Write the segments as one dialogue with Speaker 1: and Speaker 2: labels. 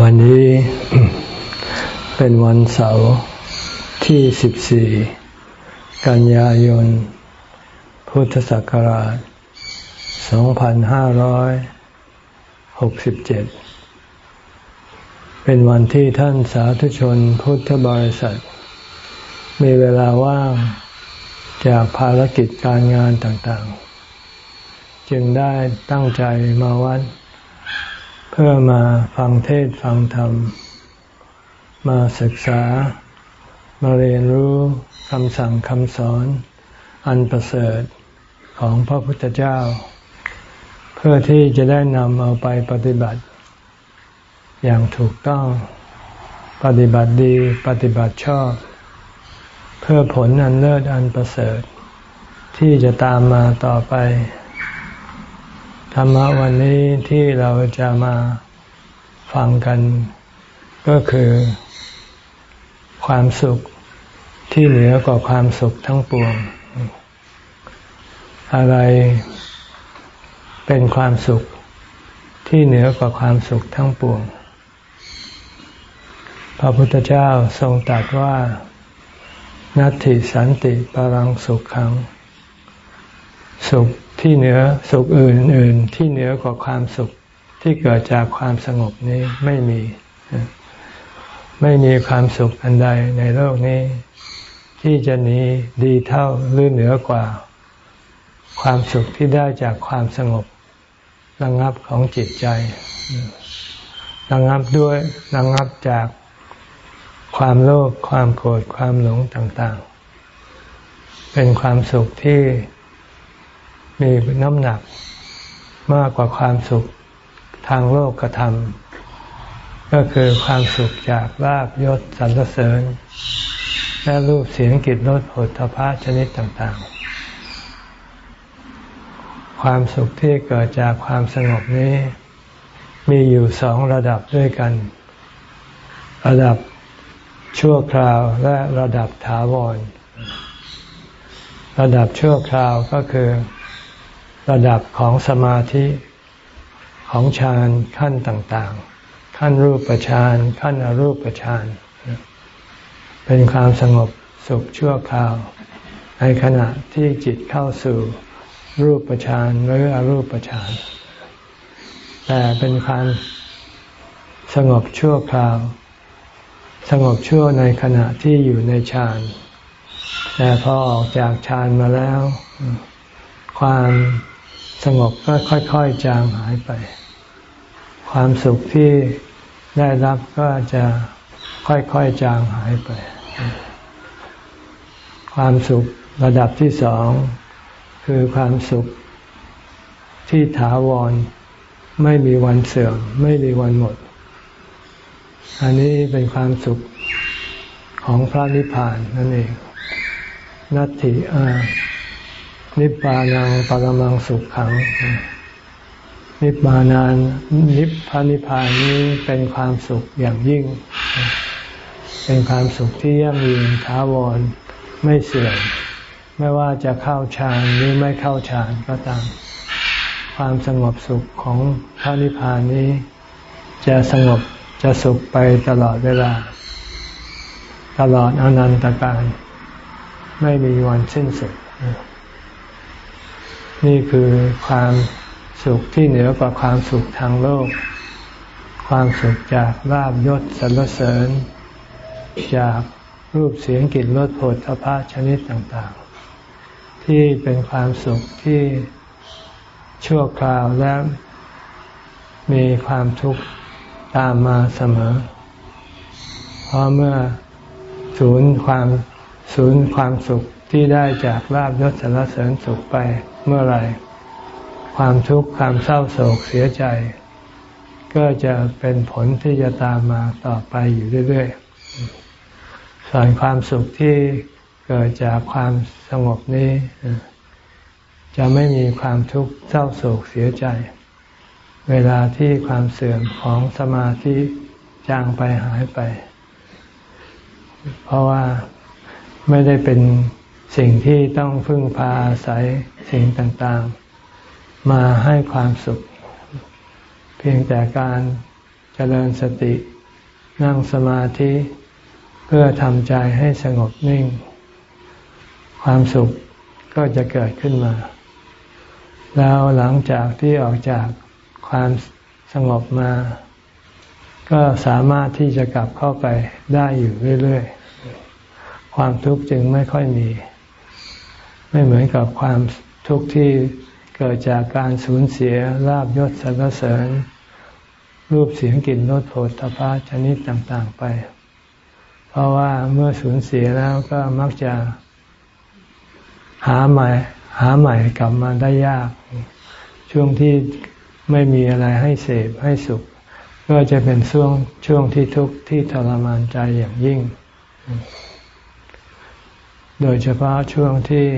Speaker 1: วันนี้เป็นวันเสาร์ที่ 14 กันยายน พุทธศักราช 2567 เป็นวันที่ท่านสาธุชนพุทธบริษัท มีเวลาว่างจากภารกิจการงานต่างๆ จึงได้ตั้งใจมาวัด พื่อมาฟังเทศฟังธรรม มาศึกษา มาเรียนรู้คำสั่งคำสอน อันประเสริฐของพระพุทธเจ้า เพื่อที่จะได้นำเอาไปปฏิบัติ อย่างถูกต้องปฏิบัติดีปฏิบัติชอบ เพื่อผลอันเลิศอันประเสริฐ ที่จะตามมาต่อไป ธรรมะวันนี้ที่เราจะมาฟังกัน ก็คือ ความสุขที่เหนือกว่าความสุขทั้งปวง อะไรเป็นความสุขที่เหนือกว่าความสุขทั้งปวง พระพุทธเจ้าทรงตรัสว่า นัตถิสันติปรังสุขขัง สุข ที่เหนือสุขอื่นๆ ที่เหนือกว่าความสุขที่เกิดจากความสงบนี้ไม่มี ไม่มีความสุขอันใดในโลกนี้ ที่จะนี้ดีเท่าหรือเหนือกว่า ความสุขที่ได้จากความสงบระงับของจิตใจระงับด้วยระงับจากความโลภความโกรธความหลงต่างๆ เป็นความสุขที่ มีน้ำหนักมากกว่าความสุขทางโลกกระทำก็คือความสุขจากลาบยศสรรเสริญ และรูปเสียงกลิ่นรสผลทพะชนิดต่างๆ ความสุขที่เกิดจากความสงบนี้ มีอยู่สองระดับด้วยกัน ระดับชั่วคราวและระดับถาวร ระดับชั่วคราวก็คือ ระดับของสมาธิของฌานขั้นต่างๆ ขั้นรูปฌานขั้นอรูปฌานเป็นความสงบสุขชั่วคราว ในขณะที่จิตเข้าสู่รูปฌานหรืออรูปฌานแต่เป็นความสงบชั่วคราว สงบชั่วในขณะที่อยู่ในฌานแต่พอออกจากฌานมาแล้ว ความ สงบก็ค่อยๆจางหายไป ความสุขที่ได้รับก็จะค่อยๆจางหายไป ความสุขระดับที่สอง คือความสุขที่ถาวร ไม่มีวันเสื่อม ไม่มีวันหมด อันนี้เป็นความสุขของพระนิพพานนั่นเอง นัตถิอา นิพพานังปรมังสุขขัง นิพพานานนิพพานิพพานนี้เป็นความสุขอย่างยิ่ง เป็นความสุขที่ยั่งยืนท้าวรไม่เสื่อมไม่ว่าจะเข้าฌานหรือไม่เข้าฌานก็ตาม ความสงบสุขของพระนิพพานนี้ จะสงบจะสุขไปตลอดเวลา ตลอดอนันตการ ไม่มีวันสิ้นสุด นี่คือความสุขที่เหนือกว่าความสุขทางโลก ความสุขจากลาบยศสรรเสริญ จากรูปเสียงกลิ่นรสผลพระชนิดต่างๆ ที่เป็นความสุขที่ชั่วคราวและมีความทุกข์ตามมาเสมอ เพราะเมื่อศูนย์ความศูนย์ความสุข ที่ได้จากลาบยศสรรเสริญสุขไปเมื่อไรความทุกข์ความเศร้าโศกเสียใจ ก็จะเป็นผลที่จะตามมาต่อไปอยู่เรื่อยๆ ส่วนความสุขที่เกิดจากความสงบนี้ จะไม่มีความทุกข์เศร้าโศกเสียใจ เวลาที่ความเสื่อมของสมาธิจางไปหายไป เพราะว่าไม่ได้เป็น สิ่งที่ต้องพึ่งพาอาศัยสิ่งต่างๆ มาให้ความสุข เพียงแต่การเจริญสติ นั่งสมาธิเพื่อทำใจให้สงบนิ่ง ความสุขก็จะเกิดขึ้นมา แล้วหลังจากที่ออกจากความสงบมา ก็สามารถที่จะกลับเข้าไปได้อยู่เรื่อย ๆ ความทุกข์จึงไม่ค่อยมี ไม่เหมือนกับความทุกข์ที่เกิดจากการสูญเสียลาบยศสรรเสริญ รูปเสียงกลิ่นรสโผฏฐพะชนิดต่างๆไป เพราะว่าเมื่อสูญเสียแล้วก็มักจะหาใหม่หาใหม่กลับมาได้ยาก ช่วงที่ไม่มีอะไรให้เสพให้สุข ก็จะเป็นช่วงช่วงที่ทุกข์ที่ทรมานใจอย่างยิ่ง โดยเฉพาะช่วงที่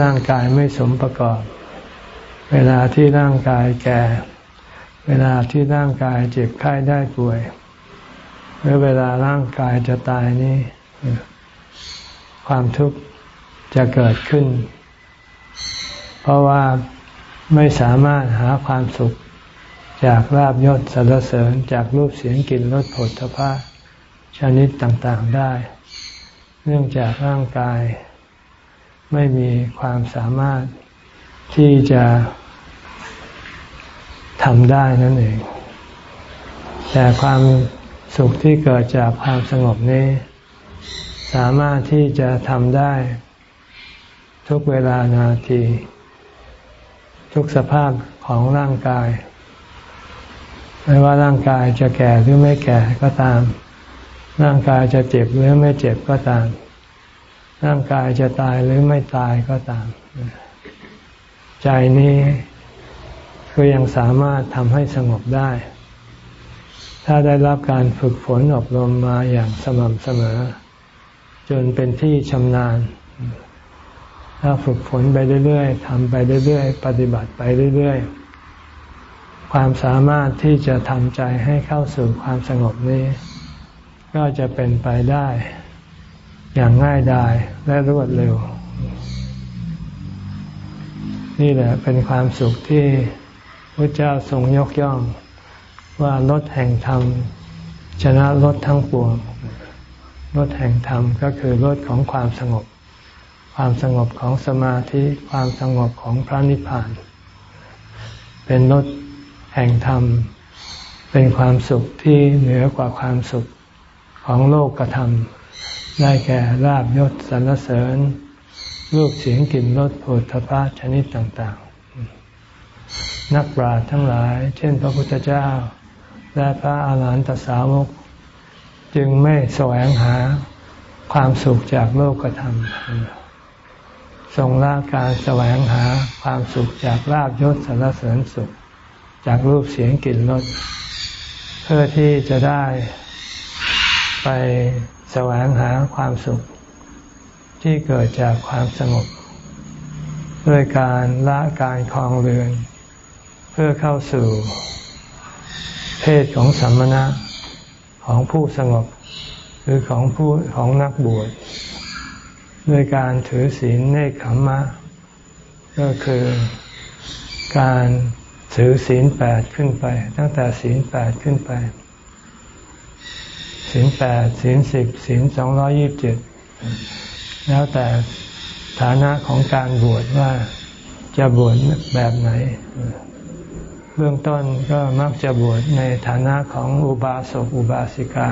Speaker 1: ร่างกายไม่สมประกอบ เวลาที่ร่างกายแก่ เวลาที่ร่างกายเจ็บไข้ได้ป่วยหรือเวลาร่างกายจะตายนี่ ความทุกข์จะเกิดขึ้น เพราะว่าไม่สามารถหาความสุขจากลาบยศสรรเสริญจากรูปเสียงกลิ่นรสผลทพะชนิดต่างๆได้ เนื่องจากร่างกาย ไม่มีความสามารถที่จะทำได้นั่นเอง แต่ความสุขที่เกิดจากความสงบนี้ สามารถที่จะทำได้ ทุกเวลานาที ทุกสภาพของร่างกาย ไม่ว่าร่างกายจะแก่หรือไม่แก่ก็ตาม ร่างกายจะเจ็บหรือไม่เจ็บก็ตาม ร่างกายจะตายหรือไม่ตายก็ตาม ใจนี้ก็ยังสามารถทำให้สงบได้ ถ้าได้รับการฝึกฝนอบรมมาอย่างสม่ำเสมอ จนเป็นที่ชำนาญ ถ้าฝึกฝนไปเรื่อยๆทำไปเรื่อยๆ ปฏิบัติไปเรื่อยๆ ความสามารถที่จะทำใจให้เข้าสู่ความสงบนี้ ก็จะเป็นไปได้ อย่างง่ายดายและรวดเร็ว นี่แหละเป็นความสุขที่พระเจ้าทรงยกย่อง ว่ารถแห่งธรรม ชนะรถทั้งปวงรถแห่งธรรมก็คือรถของความสงบ ความสงบของสมาธิความสงบของพระนิพพาน เป็นรถแห่งธรรม เป็นความสุขที่เหนือกว่าความสุข ของโลกกระทำได้แก่ลาบยศสรรเสริญ รูปเสียงกลิ่นรสผฏฐพะชนิดต่างๆ นักปราชญ์ทั้งหลาย เช่น พระพุทธเจ้า และพระอาหารหันตสาวก จึงไม่แสวงหาความสุขจากโลกธรรมทรงละการแสวงหาความสุขจากลาบยศสรรเสริญสุข จากรูปเสียงกลิ่นรสเพื่อที่จะได้ ไปแสวงหาความสุขที่เกิดจากความสงบด้วยการละการคลองเรือน เพื่อเข้าสู่เพศของสัมมณะของผู้สงบหรือของผู้ของนักบวชด้วยการถือศีลเนคขมมะ ก็คือการถือศีลแปดขึ้นไป ตั้งแต่ศีลแปดขึ้นไป ศีลแปดศีลสิบศีลสองร้อยิบเจ็ดแล้วแต่ฐานะของการบวชว่าจะบวชแบบไหน เบื้องต้นก็มักจะบวชในฐานะของอุบาสกอุบาสิกา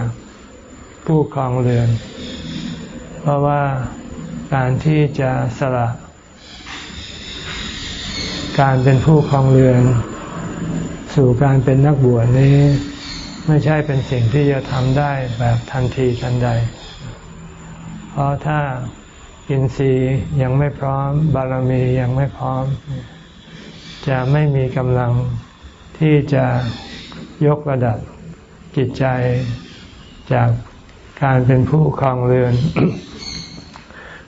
Speaker 1: ผู้ครองเรือน เพราะว่าการที่จะสละ การเป็นผู้ครองเรือน สู่การเป็นนักบวชนี้ ไม่ใช่เป็นสิ่งที่จะทำได้แบบทันทีทันใด เพราะถ้าอินทรีย์ยังไม่พร้อม บารมียังไม่พร้อม จะไม่มีกำลังที่จะยกระดับจิตใจจากการเป็นผู้ครองเรือน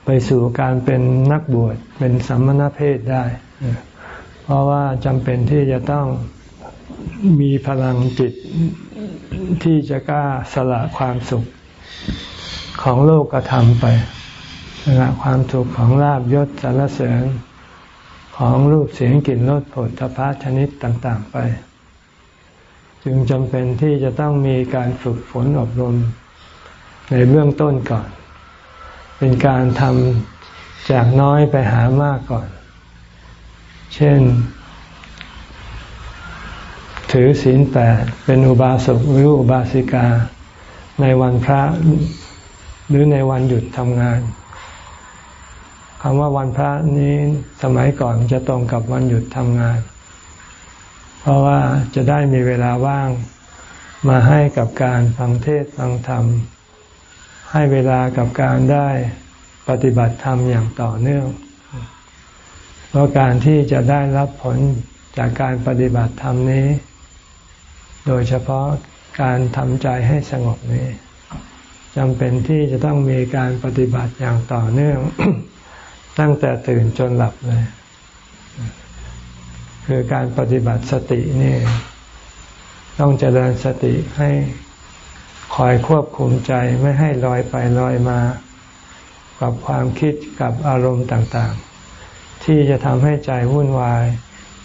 Speaker 1: ไปสู่การเป็นนักบวชเป็นสัมมณเพศได้ เพราะว่าจำเป็นที่จะต้อง มีพลังจิตที่จะกล้าสละความสุขของโลกกระทำไปสละความสุขของลาบยศสารเสริญของรูปเสียงกลิ่นรสผลทพะชนิดต่าง ๆ ไป จึงจำเป็นที่จะต้องมีการฝึกฝนอบรมในเบื้องต้นก่อน เป็นการทำจากน้อยไปหามากก่อน เช่น ถือศีลแปดเป็นอุบาสกหรืออุบาสิกา ในวันพระหรือในวันหยุดทำงานคำว่าวันพระนี้สมัยก่อนจะตรงกับวันหยุดทำงาน เพราะว่าจะได้มีเวลาว่างมาให้กับการฟังเทศฟังธรรม ให้เวลากับการได้ปฏิบัติธรรมอย่างต่อเนื่อง เพราะการที่จะได้รับผลจากการปฏิบัติธรรมนี้ โดยเฉพาะการทำใจให้สงบนี้จำเป็นที่จะต้องมีการปฏิบัติอย่างต่อเนื่อง ตั้งแต่ตื่นจนหลับเลย คือการปฏิบัติสตินี่ต้องเจริญสติให้คอยควบคุมใจไม่ให้ลอยไปลอยมา กับความคิดกับอารมณ์ต่างๆ ที่จะทำให้ใจวุ่นวาย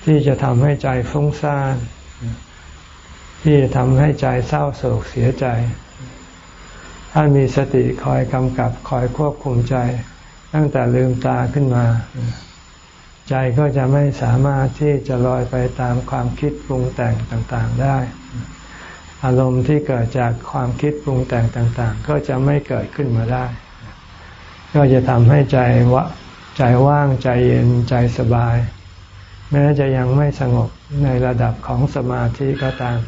Speaker 1: ที่จะทำให้ใจฟุ้งซ่าน ที่จะทำให้ใจเศร้าโศกเสียใจ ถ้ามีสติคอยกำกับคอยควบคุมใจ ตั้งแต่ลืมตาขึ้นมา ใจก็จะไม่สามารถที่จะลอยไปตามความคิดปรุงแต่งต่างๆได้ อารมณ์ที่เกิดจากความคิดปรุงแต่งต่าง ๆ ก็จะไม่เกิดขึ้นมาได้ ก็จะทำให้ใจวะใจว่างใจเย็นใจสบาย แม้จะยังไม่สงบในระดับของสมาธิก็ตาม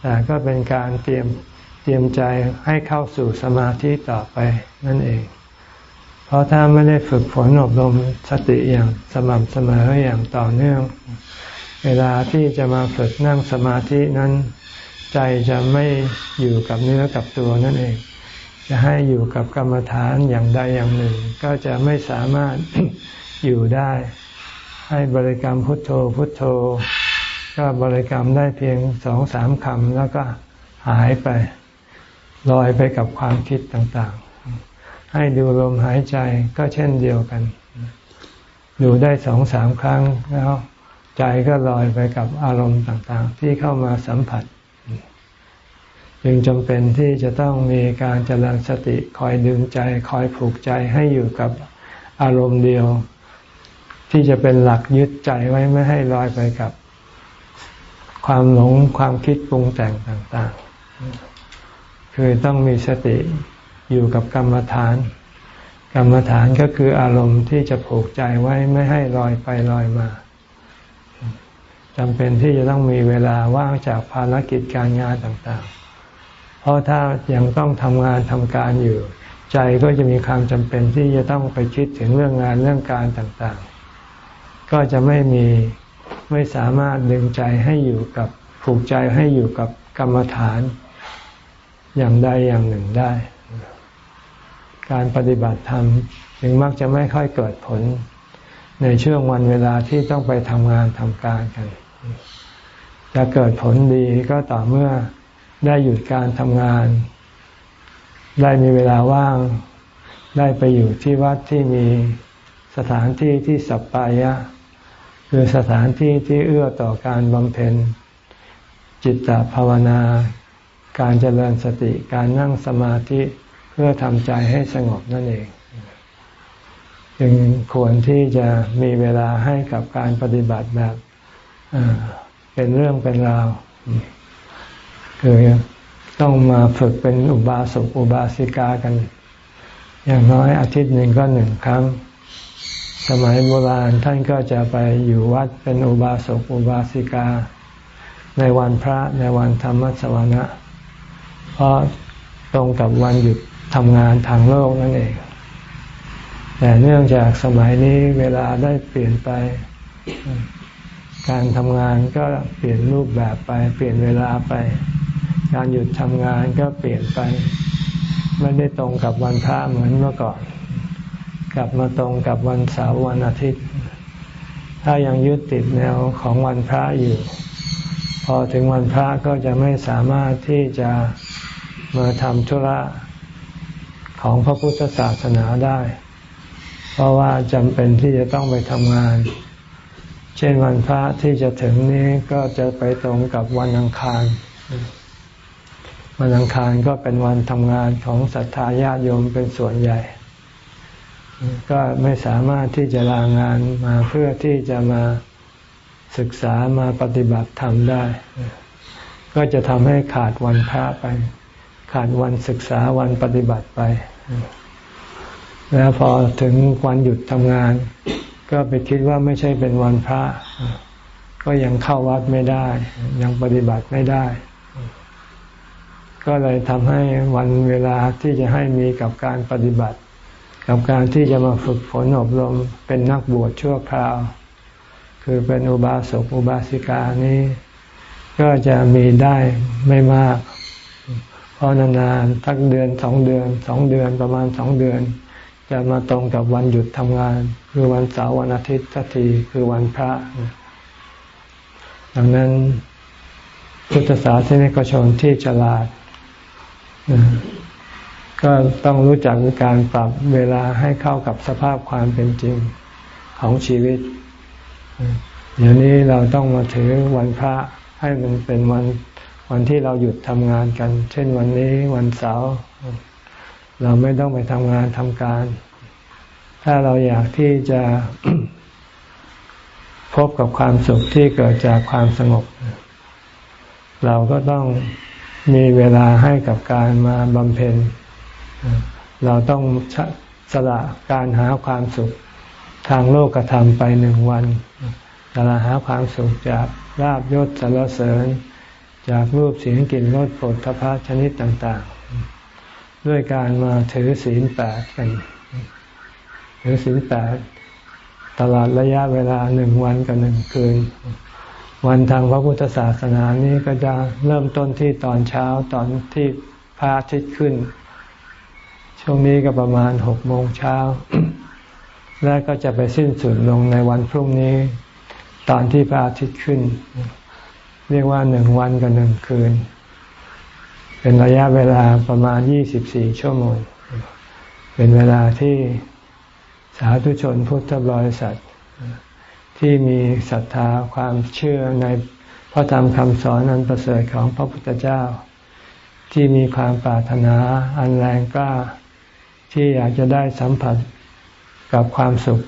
Speaker 1: แต่ก็เป็นการเตรียมเตรียมใจให้เข้าสู่สมาธิต่อไปนั่นเอง เพราะถ้าไม่ได้ฝึกฝนอบรมสติอย่างสม่ำเสมออย่างต่อเนื่อง เวลาที่จะมาฝึกนั่งสมาธินั้น ใจจะไม่อยู่กับเนื้อกับตัวนั่นเอง จะให้อยู่กับกรรมฐานอย่างใดอย่างหนึ่ง ก็จะไม่สามารถอยู่ได้ ให้บริกรรมพุทโธพุทโธ ก็บริกรรมได้เพียงสองสามคำแล้วก็หายไปลอยไปกับความคิดต่างๆ ให้ดูลมหายใจก็เช่นเดียวกัน ดูได้สองสามครั้งแล้วใจก็ลอยไปกับอารมณ์ต่างๆ ที่เข้ามาสัมผัส จึงจำเป็นที่จะต้องมีการเจริญสติคอยดึงใจ คอยผูกใจให้อยู่กับอารมณ์เดียว ที่จะเป็นหลักยึดใจไว้ไม่ให้ลอยไปกับ ความหลงความคิดปรุงแต่งต่างๆ คือต้องมีสติอยู่กับกรรมฐาน กรรมฐานก็คืออารมณ์ที่จะผูกใจไว้ไม่ให้ลอยไปลอยมาจำเป็นที่จะต้องมีเวลาว่างจากภารกิจการงานต่างๆ เพราะถ้ายังต้องทำงานทำการอยู่ ใจก็จะมีความจำเป็นที่จะต้องไปคิดถึงเรื่องงานเรื่องการต่างๆ ก็จะไม่มี ไม่สามารถดึงใจให้อยู่กับผูกใจให้อยู่กับกรรมฐานอย่างใดอย่างหนึ่งได้ การปฏิบัติธรรมจึงมักจะไม่ค่อยเกิดผล ในช่วงวันเวลาที่ต้องไปทำงานทำการกัน จะเกิดผลดีก็ต่อเมื่อได้หยุดการทำงาน ได้มีเวลาว่าง ได้ไปอยู่ที่วัดที่มีสถานที่ที่สัปปายะ คือสถานที่ที่เอื้อต่อการบำเพ็ญ จิตตภาวนา การเจริญสติการนั่งสมาธิเพื่อทำใจให้สงบนั่นเอง จึงควรที่จะมีเวลาให้กับการปฏิบัติแบบเป็นเรื่องเป็นราว คือต้องมาฝึกเป็นอุบาสกอุบาสิกากัน อย่างน้อยอาทิตย์หนึ่งก็หนึ่งครั้ง สมัยโบราณท่านก็จะไปอยู่วัดเป็นอุบาสกอุบาสิกา ในวันพระในวันธรรมสวนะ เพราะตรงกับวันหยุดทำงานทางโลกนั่นเอง แต่เนื่องจากสมัยนี้เวลาได้เปลี่ยนไป การทำงานก็เปลี่ยนรูปแบบไป เปลี่ยนเวลาไป การหยุดทำงานก็เปลี่ยนไป ไม่ได้ตรงกับวันพระเหมือนเมื่อก่อน กลับมาตรงกับวันเสาร์วันอาทิตย์ ถ้ายังยึดติดแนวของวันพระอยู่ พอถึงวันพระก็จะไม่สามารถที่จะมาทำธุระของพระพุทธศาสนาได้ เพราะว่าจำเป็นที่จะต้องไปทำงาน เช่นวันพระที่จะถึงนี้ก็จะไปตรงกับวันอังคาร วันอังคารก็เป็นวันทำงานของศรัทธาญาติโยมเป็นส่วนใหญ่ ก็ไม่สามารถที่จะลางานมาเพื่อที่จะมาศึกษามาปฏิบัติธรรมได้ ก็จะทำให้ขาดวันพระไป ขาดวันศึกษาวันปฏิบัติไป แล้วพอถึงวันหยุดทำงาน ก็ไปคิดว่าไม่ใช่เป็นวันพระ ก็ยังเข้าวัดไม่ได้ ยังปฏิบัติไม่ได้ ก็เลยทำให้วันเวลาที่จะให้มีกับการปฏิบัติ กับการที่จะมาฝึกฝนอบรมเป็นนักบวชชั่วคราว คือเป็นอุบาสกอุบาสิกานี้ ก็จะมีได้ไม่มาก เพราะนานๆทักเดือนสองเดือนสองเดือนประมาณสองเดือน จะมาตรงกับวันหยุดทำงาน คือวันเสาร์วันอาทิตย์ทัทีคือวันพระ ดังนั้นพุทธศาสนิกชนที่ฉลาด ก็ต้องรู้จักการปรับเวลาให้เข้ากับสภาพความเป็นจริงของชีวิต เดี๋ยวนี้เราต้องมาถือวันพระให้มันเป็นวันวันที่เราหยุดทำงานกัน เช่นวันนี้วันเสาร์เราไม่ต้องไปทำงานทำการ ถ้าเราอยากที่จะพบกับความสุขที่เกิดจากความสงบ เราก็ต้องมีเวลาให้กับการมาบำเพ็ญ เราต้องสละการหาความสุขทางโลกธรรมไปหนึ่งวันแต่ละหาความสุขจากลาบยศสารเสริญ จากรูปเสียงกลิ่นรสผลทพะชนิดต่าง ๆ ด้วยการมาถือศีลแปดกันถือศีลแปดตลอดระยะเวลาหนึ่งวันกับหนึ่งคืน วันทางพระพุทธศาสนานี้ก็จะเริ่มต้นที่ตอนเช้าตอนที่พระอาทิตย์ขึ้น ช่วงนี้ก็ประมาณหกโมงเช้า และก็จะไปสิ้นสุดลงในวันพรุ่งนี้ ตอนที่พระอาทิตย์ขึ้น เรียกว่าหนึ่งวันกับหนึ่งคืน เป็นระยะเวลาประมาณยี่สิบสี่ชั่วโมง เป็นเวลาที่สาธุชนพุทธบริษัท ที่มีศรัทธาความเชื่อในพระธรรมคำสอนอันประเสริฐของพระพุทธเจ้า ที่มีความปรารถนาอันแรงกล้า ที่อยากจะได้สัมผัสกับความสุข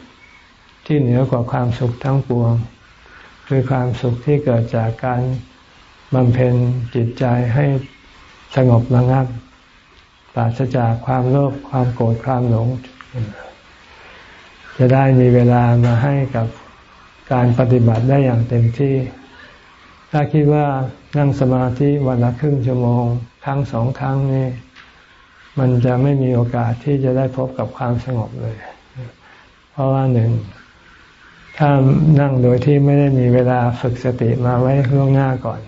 Speaker 1: ที่เหนือกว่าความสุขทั้งปวง คือความสุขที่เกิดจากการบำเพ็ญจิตใจให้สงบระงับปราศจากความโลภความโกรธความหลง จะได้มีเวลามาให้กับการปฏิบัติได้อย่างเต็มที่ ถ้าคิดว่านั่งสมาธิวันละครึ่งชั่วโมง ครั้งสองครั้งนี่ มันจะไม่มีโอกาสที่จะได้พบกับความสงบเลย เพราะว่าหนึ่ง ถ้านั่งโดยที่ไม่ได้มีเวลาฝึกสติมาไว้ล่วงหน้าก่อน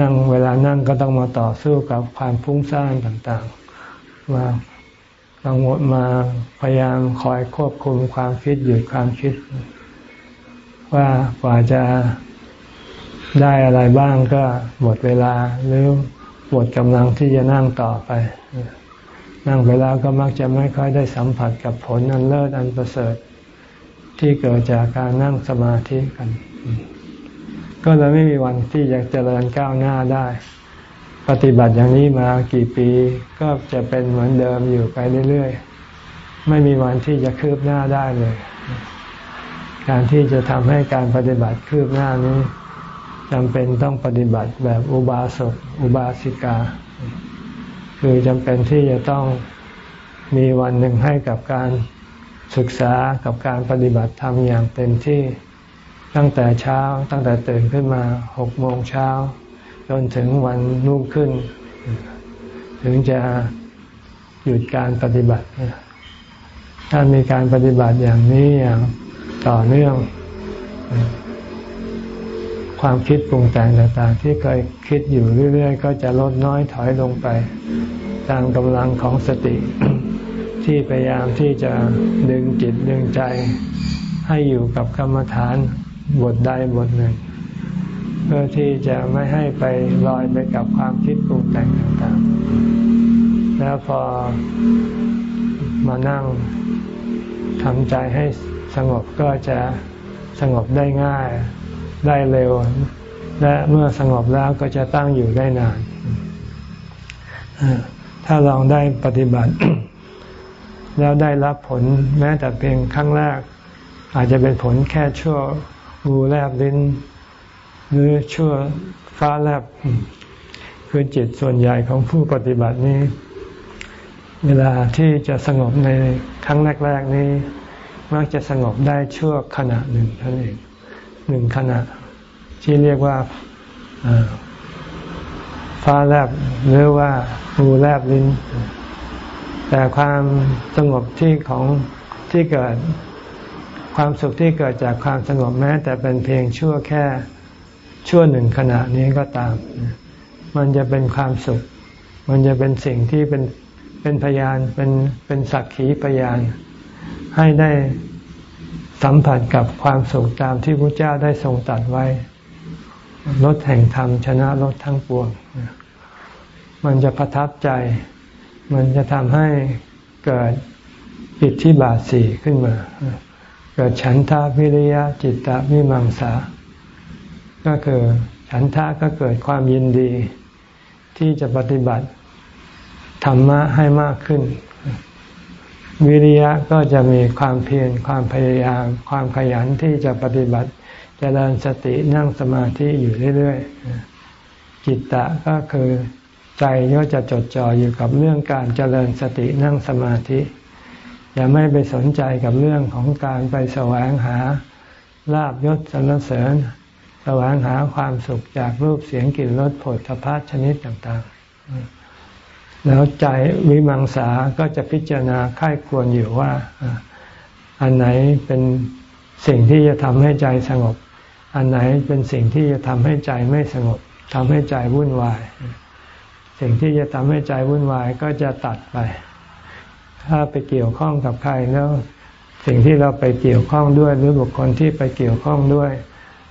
Speaker 1: นั่งเวลานั่งก็ต้องมาต่อสู้กับความฟุ้งซ่านต่างๆ มากังวลมาพยายามคอยควบคุมความคิดหยุดความคิด ว่ากว่าจะได้อะไรบ้างก็หมดเวลาหรือหมดกำลังที่จะนั่งต่อไป นั่งไปแล้วก็มักจะไม่ค่อยได้สัมผัสกับผลอันเลิศอันประเสริฐที่เกิดจากการนั่งสมาธิกัน ก็เลยไม่มีวันที่จะเจริญก้าวหน้าได้ ปฏิบัติอย่างนี้มากี่ปีก็จะเป็นเหมือนเดิมอยู่ไปเรื่อยๆ ไม่มีวันที่จะคืบหน้าได้เลย การที่จะทำให้การปฏิบัติคืบหน้านี้จำเป็นต้องปฏิบัติแบบอุบาสกอุบาสิกา คือจำเป็นที่จะต้องมีวันหนึ่งให้กับการศึกษากับการปฏิบัติธรรมอย่างเต็มที่ตั้งแต่เช้าตั้งแต่ตื่นขึ้นมาหกโมงเช้า จนถึงวันรุ่งขึ้น ถึงจะหยุดการปฏิบัติ ถ้ามีการปฏิบัติอย่างนี้อย่างต่อเนื่อง ความคิดปรุงแต่งต่างๆ ที่เคยคิดอยู่เรื่อย ๆ ก็จะลดน้อยถอยลงไป ตามกำลังของสติ ที่พยายามที่จะดึงจิตดึงใจ ให้อยู่กับกรรมฐานบทใดบทหนึ่ง เพื่อที่จะไม่ให้ไปลอยไปกับความคิดปรุงแต่งต่างๆ แล้วพอมานั่งทำใจให้สงบก็จะสงบได้ง่าย ได้เร็ว และเมื่อสงบแล้วก็จะตั้งอยู่ได้นาน ถ้าลองได้ปฏิบัติ แล้วได้รับผลแม้แต่เพียงครั้งแรก อาจจะเป็นผลแค่ชั่วงูแลบลิ้น หรือชั่วฟ้าแลบคือจิตส่วนใหญ่ของผู้ปฏิบัตินี้ เวลาที่จะสงบในครั้งแรก ๆ นี้ มักจะสงบได้ชั่วขณะหนึ่งเท่านั้นเอง หนึ่งขณะ ที่เรียกว่าฟ้าแลบหรือว่างูแลบลิ้น แต่ความสงบที่ของที่เกิดความสุขที่เกิดจากความสงบแม้แต่เป็นเพียงชั่วแค่ชั่วหนึ่งขณะนี้ก็ตาม มันจะเป็นความสุข มันจะเป็นสิ่งที่เป็นเป็นพยานเป็นเป็นสักขีพยาน ให้ได้ สัมผัสกับความสุขตามที่พระเจ้าได้ทรงตัดไว้ลดแห่งธรรมชนะลดทั้งปวง มันจะประทับใจ มันจะทำให้เกิดอิทธิบาทสี่ขึ้นมา เกิดฉันทาวิริยะจิตตวิมังสา ก็คือฉันทะก็เกิดความยินดี ที่จะปฏิบัติธรรมะให้มากขึ้น วิริยะก็จะมีความเพียรความพยายาม ความขยันที่จะปฏิบัติจเจริญสตินั่งสมาธิอยู่เรื่อยๆจิตตะก็คือใจก็จะจดจ่ออยู่กับเรื่องการเจริญสตินั่งสมาธิ อย่าไม่ไปสนใจกับเรื่องของการไปแสวงหาลาบยศสรรเสริญ แสวงหาความสุขจากรูปเสียงกลิ่นรสผลพชนิดต่างๆ แล้วใจวิมังสาก็จะพิจารณาค่ายควรอยู่ว่า อันไหนเป็นสิ่งที่จะทำให้ใจสงบ อันไหนเป็นสิ่งที่จะทำให้ใจไม่สงบทำให้ใจวุ่นวาย สิ่งที่จะทำให้ใจวุ่นวายก็จะตัดไป ถ้าไปเกี่ยวข้องกับใครแล้วสิ่งที่เราไปเกี่ยวข้องด้วย หรือบุคคลที่ไปเกี่ยวข้องด้วย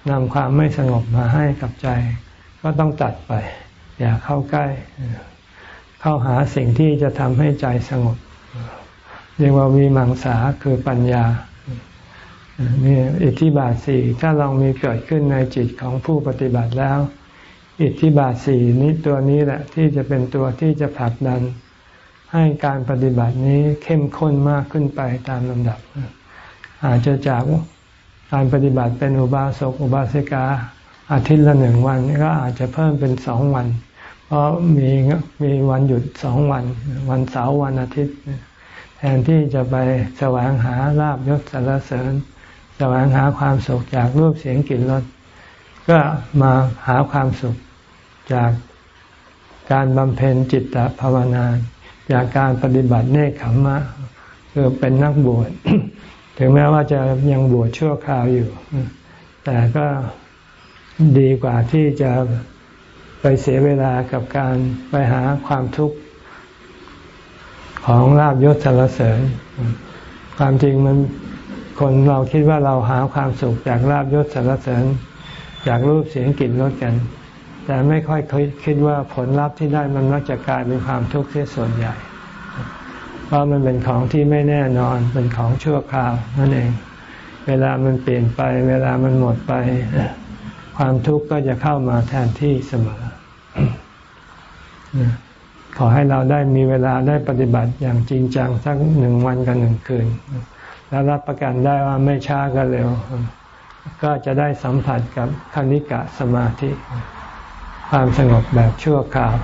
Speaker 1: นำความไม่สงบมาให้กับใจ ก็ต้องตัดไป อย่าเข้าใกล้ เข้าหาสิ่งที่จะทำให้ใจสงบ เรียกว่าวีมังสาคือปัญญานี่อิทธิบาทสี่ถ้าลองมีเกิดขึ้นในจิตของผู้ปฏิบัติแล้ว อิทธิบาทสี่นี้ตัวนี้แหละที่จะเป็นตัวที่จะผลักดัน ให้การปฏิบัตินี้เข้มข้นมากขึ้นไปตามลำดับ อาจจะจากการปฏิบัติเป็นอุบาสกอุบาสิกาอาทิตย์ละหนึ่งวัน ก็อาจจะเพิ่มเป็นสองวัน เพราะมีมีวันหยุดสองวัน วันเสาร์วันอาทิตย์ แทนที่จะไปแสวงหาลาบยศสรรเสริญ แสวงหาความสุขจากรูปเสียงกลิ่นรสก็มาหาความสุขจากการบำเพ็ญจิตตภาวนา จากการปฏิบัติเนคขมมะคือเป็นนักบวชถึงแม้ว่าจะยังบวชชั่วคราวอยู่ แต่ก็ดีกว่าที่จะ ไปเสียเวลากับการไปหาความทุกข์ของลาบยศสารเสริญ ความจริงมันคนเราคิดว่าเราหาความสุขจากลาบยศสารเสริญ จากรูปเสียงกลิ่นรสกัน แต่ไม่ค่อยคยคิดว่าผลลัพธ์ที่ได้มันมักจะกลายเป็นความทุกข์ที่ส่วนใหญ่ เพราะมันเป็นของที่ไม่แน่นอนเป็นของชั่วคราวนั่นเอง เวลามันเปลี่ยนไป เวลามันหมดไป ความทุกข์ก็จะเข้ามาแทนที่เสมอ ขอให้เราได้มีเวลาได้ปฏิบัติอย่างจริงจังสักหนึ่งวันกับหนึ่งคืน แล้วรับประกันได้ว่าไม่ช้าก็เร็ว ก็จะได้สัมผัสกับคณิกะสมาธิ ความสงบแบบชั่วคราว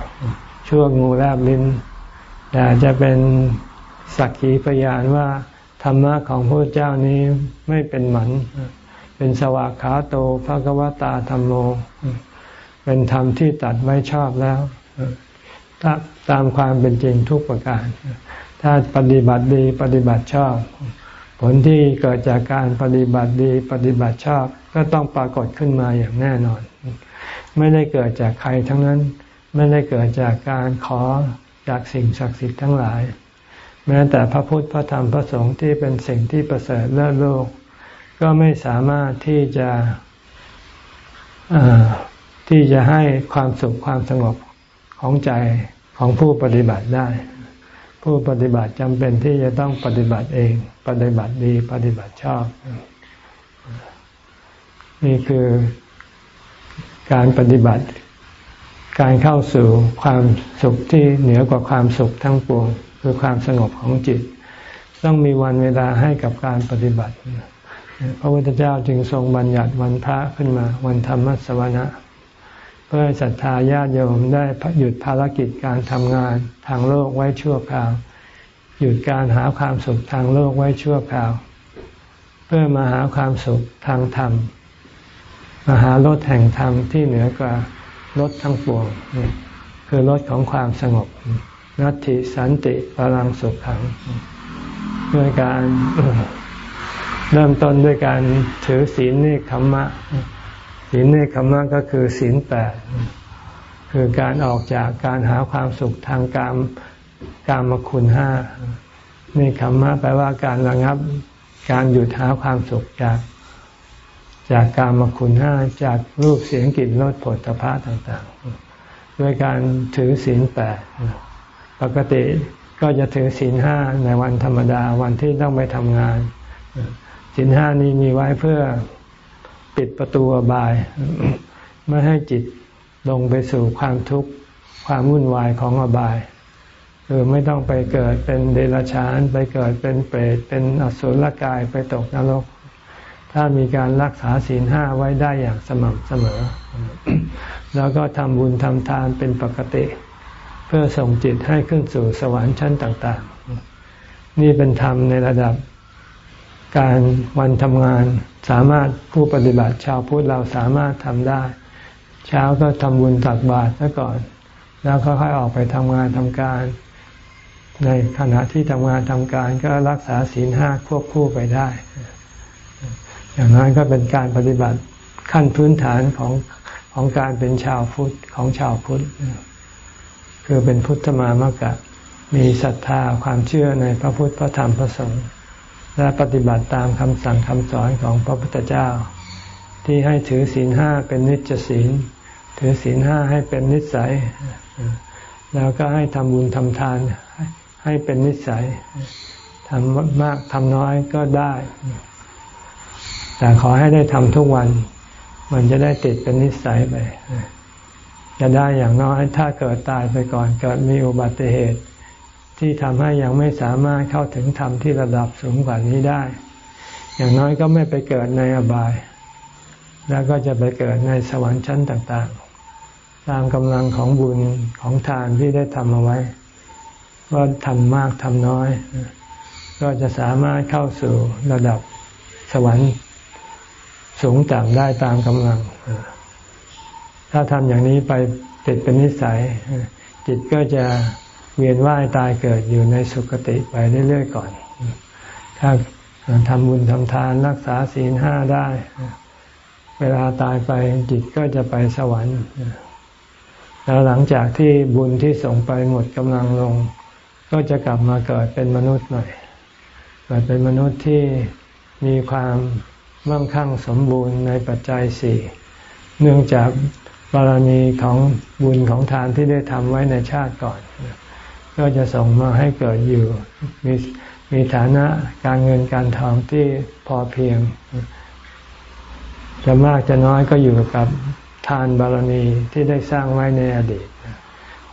Speaker 1: ชั่วงูแลบลิ้นแต่จะเป็นสักขีพยานว่า ธรรมะของพระเจ้านี้ไม่เป็นหมัน เป็นสวากขาโตภะกวตาธรรมโม เป็นธรรมที่ตัดไว้ชอบแล้วตามความเป็นจริงทุกประการ ถ้าปฏิบัติดีปฏิบัติชอบ ผลที่เกิดจากการปฏิบัติดีปฏิบัติชอบก็ต้องปรากฏขึ้นมาอย่างแน่นอน ไม่ได้เกิดจากใครทั้งนั้น ไม่ได้เกิดจากการขอจากสิ่งศักดิ์สิทธิ์ทั้งหลาย แม้แต่พระพุทธพระธรรมพระสงฆ์ที่เป็นสิ่งที่ประเสริฐเลิศโลก ก็ไม่สามารถที่จะ ที่จะให้ความสุขความสงบของใจของผู้ปฏิบัติได้ ผู้ปฏิบัติจำเป็นที่จะต้องปฏิบัติเอง ปฏิบัติดีปฏิบัติชอบ นี่คือการปฏิบัติ การเข้าสู่ความสุขที่เหนือกว่าความสุขทั้งปวง คือความสงบของจิต ต้องมีวันเวลาให้กับการปฏิบัติ พระพุทธเจ้าจึงทรงบัญญัติวันพระขึ้นมา วันธรรมสวนะเพื่อศรัทธาญาติโยมได้หยุดภารกิจการทำงานทางโลกไว้ชั่วคราว หยุดการหาความสุขทางโลกไว้ชั่วคราว เพื่อมาหาความสุขทางธรรมมาหารถแห่งธรรมที่เหนือกว่ารถทั้งปวงคือรถของความสงบนัตติสันติพลังสุขขังด้วยการเริ่มต้นด้วยการถือศีลเนคขมมะ ศีลเนคขมะก็คือศีลแปดคือการออกจากการหาความสุขทางกามกามคุณห้าเนคขมะแปลว่าการระงับการหยุดหาความสุขจาก จากกามคุณห้าจากรูปเสียงกลิ่นรสผลตภะต่างๆ ด้วยการถือศีลแปดปกติก็จะถือศีลห้าในวันธรรมดาวันที่ต้องไปทำงานสินห้านี้มีไว้เพื่อ ปิดประตูอบาย ไม่ให้จิตลงไปสู่ความทุกข์ความวุ่นวายของอบายคือไม่ต้องไปเกิดเป็นเดรัจฉานไปเกิดเป็นเปรตเป็นอสุรกายไปตกนรก ถ้ามีการรักษาศีลห้าไว้ได้อย่างสม่ำเสมอ แล้วก็ทำบุญทำทานเป็นปกติ เพื่อส่งจิตให้ขึ้นสู่สวรรค์ชั้นต่าง ๆ นี่เป็นธรรมในระดับการวันทำงาน สามารถผู้ปฏิบัติชาวพุทธเราสามารถทำได้ เช้าก็ทำบุญตักบาตรซะก่อน แล้วค่อยออกไปทำงานทำการ ในขณะที่ทำงานทำการก็รักษาศีลห้าควบคู่ไปได้ อย่างนั้นก็เป็นการปฏิบัติขั้นพื้นฐานของของการเป็นชาวพุทธของชาวพุทธคือเป็นพุทธมามากะ มีศรัทธาความเชื่อในพระพุทธพระธรรมพระสงฆ์ และปฏิบัติตามคำสั่งคำสอนของพระพุทธเจ้า ที่ให้ถือศีลห้าเป็นนิจศีล ถือศีลห้าให้เป็นนิสัย แล้วก็ให้ทำบุญทำทานให้เป็นนิสัยทำมากทำน้อยก็ได้ แต่ขอให้ได้ทำทุกวัน มันจะได้ติดเป็นนิสัยไปจะได้อย่างน้อยถ้าเกิดตายไปก่อนเกิดมีอุบัติเหตุ ที่ทำให้ยังไม่สามารถเข้าถึงธรรมที่ระดับสูงกว่านี้ได้ อย่างน้อยก็ไม่ไปเกิดในอบาย แล้วก็จะไปเกิดในสวรรค์ชั้นต่างๆ ตามกำลังของบุญของทานที่ได้ทำเอาไว้ ว่าทำมากทำน้อย ก็จะสามารถเข้าสู่ระดับสวรรค์สูงต่ำได้ตามกำลัง ถ้าทำอย่างนี้ไปติดเป็นนิสัย จิตก็จะ เวียนว่ายตายเกิดอยู่ในสุคติไปเรื่อยๆก่อน ถ้าทำบุญทำทานรักษาศีลห้าได้ เวลาตายไปจิตก็จะไปสวรรค์ แล้วหลังจากที่บุญที่ส่งไปหมดกำลังลง ก็จะกลับมาเกิดเป็นมนุษย์ใหม่เกิดเป็นมนุษย์ที่มีความมั่งคั่งสมบูรณ์ในปัจจัยสี่ เนื่องจากบารมีของบุญของทานที่ได้ทำไว้ในชาติก่อน ก็จะส่งมาให้เกิดอยู่ มีมีฐานะการเงินการทองที่พอเพียง จะมากจะน้อยก็อยู่กับทานบารมีที่ได้สร้างไว้ในอดีต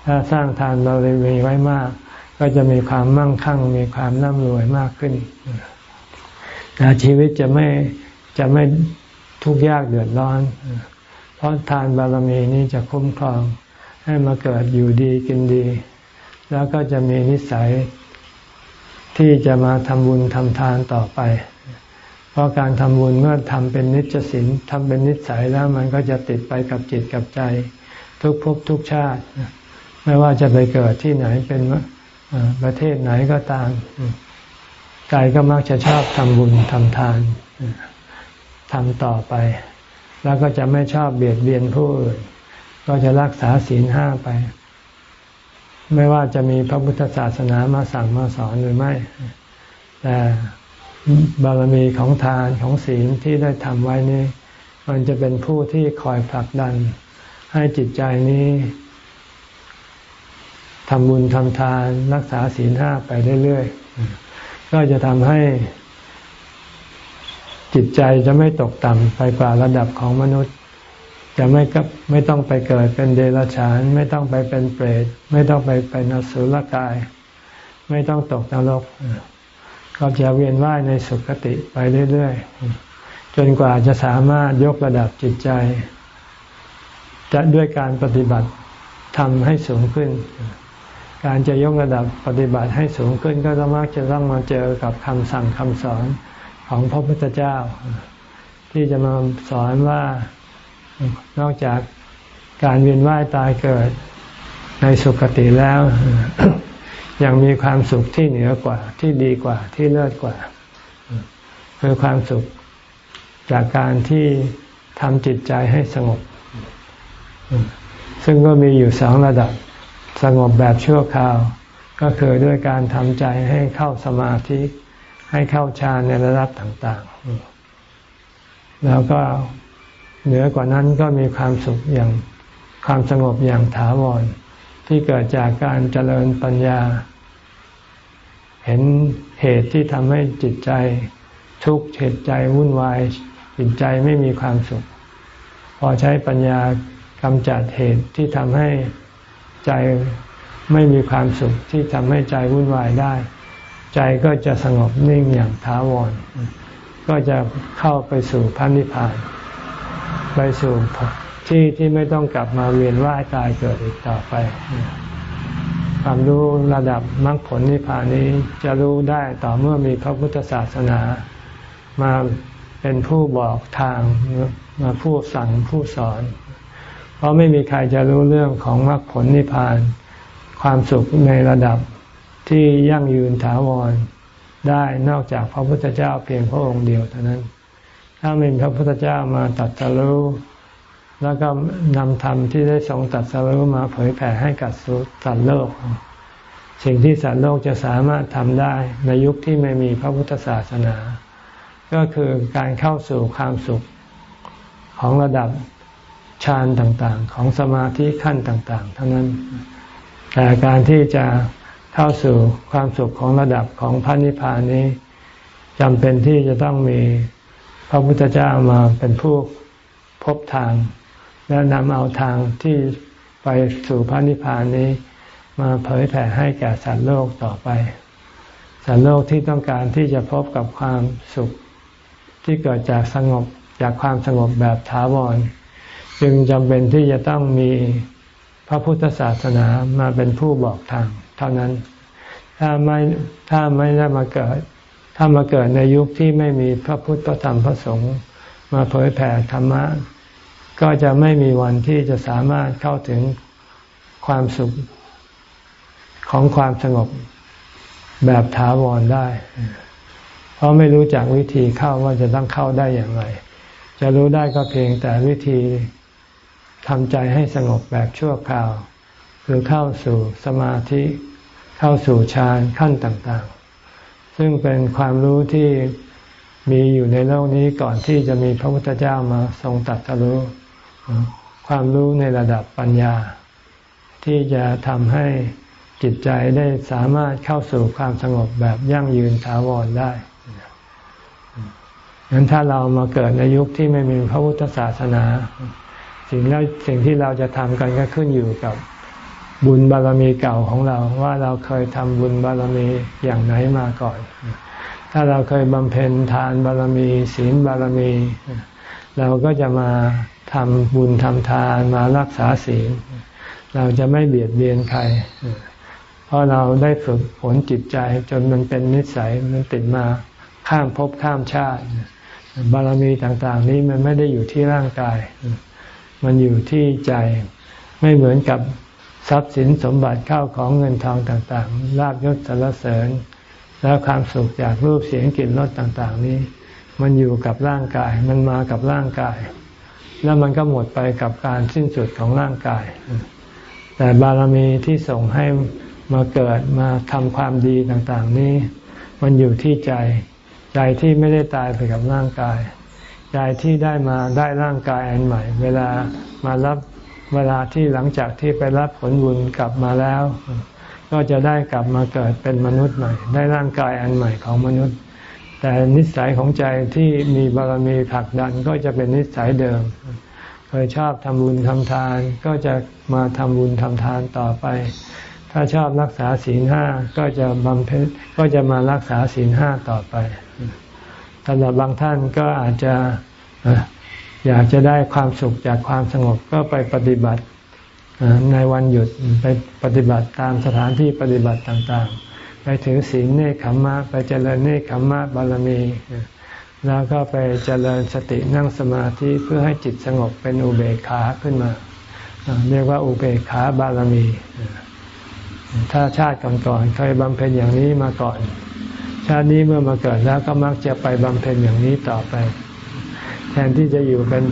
Speaker 1: ถ้าสร้างทานบารมีไว้มาก ก็จะมีความมั่งคั่ง มีความร่ำรวยมากขึ้นแต่ชีวิตจะไม่จะไม่ทุกข์ยากเดือดร้อน เพราะทานบารมีนี้จะคุ้มครองให้มาเกิดอยู่ดีกินดี แล้วก็จะมีนิสัยที่จะมาทำบุญทำทานต่อไป เพราะการทำบุญเมื่อทำเป็นนิจศีลทำเป็นนิสัยแล้วมันก็จะติดไปกับจิตกับใจ ทุกภพทุกชาติ ไม่ว่าจะไปเกิดที่ไหนเป็นประเทศไหนก็ตามใจก็มักจะชอบทำบุญทำทานทำต่อไป แล้วก็จะไม่ชอบเบียดเบียนผู้อื่นก็จะรักษาศีลห้าไป ไม่ว่าจะมีพระพุทธศาสนามาสั่งมาสอนหรือไม่ แต่บารมีของทานของศีลที่ได้ทำไว้นี้ มันจะเป็นผู้ที่คอยผลักดัน ให้จิตใจนี้ทำบุญทำทานรักษาศีลห้าไปเรื่อยๆ ก็จะทำให้จิตใจจะไม่ตกต่ำไปกว่าระดับของมนุษย์ จะไม่ก็ไม่ต้องไปเกิดเป็นเดรัจฉาน ไม่ต้องไปเป็นเปรตไม่ต้องไปเป็นอสุรกาย ไม่ต้องตกนรก ก็จะเวียนว่ายในสุคติไปเรื่อยๆ จนกว่าจะสามารถยกระดับจิตใจ จะด้วยการปฏิบัติทำให้สูงขึ้น การจะยกระดับปฏิบัติให้สูงขึ้น ก็ต้องมักจะต้องมาเจอกับคำสั่งคำสอนของพระพุทธเจ้า ที่จะมาสอนว่า นอกจากการเวียนว่ายตายเกิดในสุคติแล้ว ยังมีความสุขที่เหนือกว่า ที่ดีกว่าที่เลิศกว่า คือความสุขจากการที่ทำจิตใจให้สงบ ซึ่งก็มีอยู่สองระดับ สงบแบบชั่วคราว ก็คือด้วยการทำใจให้เข้าสมาธิ ให้เข้าฌานในระดับต่าง ๆ แล้วก็ เหนือกว่านั้นก็มีความสุขอย่างความสงบอย่างถาวร ที่เกิดจากการเจริญปัญญา เห็นเหตุที่ทำให้จิตใจ ทุกข์เหตุใจวุ่นวาย จิตใจไม่มีความสุข พอใช้ปัญญากำจัดเหตุที่ทำให้ใจไม่มีความสุขที่ทำให้ใจวุ่นวายได้ ใจก็จะสงบนิ่งอย่างถาวร ก็จะเข้าไปสู่พระนิพพาน ไปสู่ที่ที่ไม่ต้องกลับมาเวียนว่ายตายเกิดอีกต่อไป ความรู้ระดับมรรคผลนิพพานนี้จะรู้ได้ต่อเมื่อมีพระพุทธศาสนามาเป็นผู้บอกทางมาผู้สั่งผู้สอน เพราะไม่มีใครจะรู้เรื่องของมรรคผลนิพพาน ความสุขในระดับที่ยั่งยืนถาวรได้นอกจากพระพุทธเจ้าเพียงพระองค์เดียวเท่านั้น ถ้าม่มีพระพุทธเจ้ามาตัดสรู้แล้วก็นำธรรมที่ได้ทรงตัดสรู้มาเผยแผ่ให้กับสัตว์โลก สิ่งที่สัตว์โลกจะสามารถทำได้ในยุคที่ไม่มีพระพุทธศาสนา ก็คือการเข้าสู่ความสุขของระดับฌานต่างๆ ของสมาธิขั้นต่าง ๆ เท่านั้น แต่การที่จะเข้าสู่ความสุขของระดับของพระนิพพานนี้จำเป็นที่จะต้องมี พระพุทธเจ้ามาเป็นผู้พบทาง แล้วนำเอาทางที่ไปสู่พระนิพพานนี้ มาเผยแผ่ให้แก่สัตว์โลกต่อไป สัตว์โลกที่ต้องการที่จะพบกับความสุขที่เกิดจากสงบจากความสงบแบบถาวร จึงจำเป็นที่จะต้องมีพระพุทธศาสนามาเป็นผู้บอกทาง เท่านั้นถ้าไม่ถ้าไม่ได้มาเกิด ถ้ามาเกิดในยุคที่ไม่มีพระพุทธธรรมพระสงฆ์มาเผยแผ่ธรรมะ ก็จะไม่มีวันที่จะสามารถเข้าถึงความสุขของความสงบแบบถาวรได้ เพราะไม่รู้จักวิธีเข้าว่าจะต้องเข้าได้อย่างไร จะรู้ได้ก็เพียงแต่วิธีทำใจให้สงบแบบชั่วคราว คือเข้าสู่สมาธิ เข้าสู่ฌานขั้นต่างๆ ซึ่งเป็นความรู้ที่มีอยู่ในโลกนี้ก่อนที่จะมีพระพุทธเจ้ามาทรงตัดสรู้ ความรู้ในระดับปัญญา ที่จะทำให้จิตใจได้สามารถเข้าสู่ความสงบแบบยั่งยืนถาวรได้งั้นถ้าเรามาเกิดในยุคที่ไม่มีพระพุทธศาสนา สิ่งแล้วสิ่งที่เราจะทำกันก็ขึ้นอยู่กับ บุญบารมีเก่าของเราว่าเราเคยทำบุญบารมีอย่างไหนมาก่อน ถ้าเราเคยบำเพ็ญทานบารมี ศีลบารมี เราก็จะมาทำบุญทำทานมารักษาศีล เราจะไม่เบียดเบียนใคร เพราะเราได้ฝึกฝนจิตใจจนมันเป็นนิสัยมันติดมาข้ามภพข้ามชาติ บารมีต่างๆ นี้มันไม่ได้อยู่ที่ร่างกาย มันอยู่ที่ใจไม่เหมือนกับ ทรัพย์สินสมบัติเข้าของเงินทองต่างๆลาบยศสรรเสริญ แล้วความสุขจากรูปเสียงกลิ่นรสต่างๆ นี้ มันอยู่กับร่างกาย มันมากับร่างกาย แล้วมันก็หมดไปกับการสิ้นสุดของร่างกาย แต่บารมีที่ส่งให้มาเกิดมาทำความดีต่างๆ นี้ มันอยู่ที่ใจ ใจที่ไม่ได้ตายไปกับร่างกาย ใจที่ได้มาได้ร่างกายอันใหม่ เวลามารับ เวลาที่หลังจากที่ไปรับผลบุญกลับมาแล้ว ก็จะได้กลับมาเกิดเป็นมนุษย์ใหม่ ได้ร่างกายอันใหม่ของมนุษย์ แต่นิสัยของใจที่มีบารมีผลักดันก็จะเป็นนิสัยเดิม เคยชอบทำบุญทำทานก็จะมาทำบุญทำทานต่อไป ถ้าชอบรักษาศีลห้าก็จะบำเพ็ญก็จะมารักษาศีลห้าต่อไปสำหรับบางท่านก็อาจจะ อยากจะได้ความสุขจากความสงบก็ไปปฏิบัติในวันหยุดไปปฏิบัติตามสถานที่ปฏิบัติต่างๆ ไปถือศีลเนคขมมะไปเจริญเนคขมมะบารมี แล้วก็ไปเจริญสตินั่งสมาธิเพื่อให้จิตสงบเป็นอุเบกขาขึ้นมา เรียกว่าอุเบกขาบารมี ถ้าชาติก่อนๆเคยบำเพ็ญอย่างนี้มาก่อน ชาตินี้เมื่อมาเกิดแล้วก็มักจะไปบำเพ็ญอย่างนี้ต่อไป แทนที่จะอยู่เป็น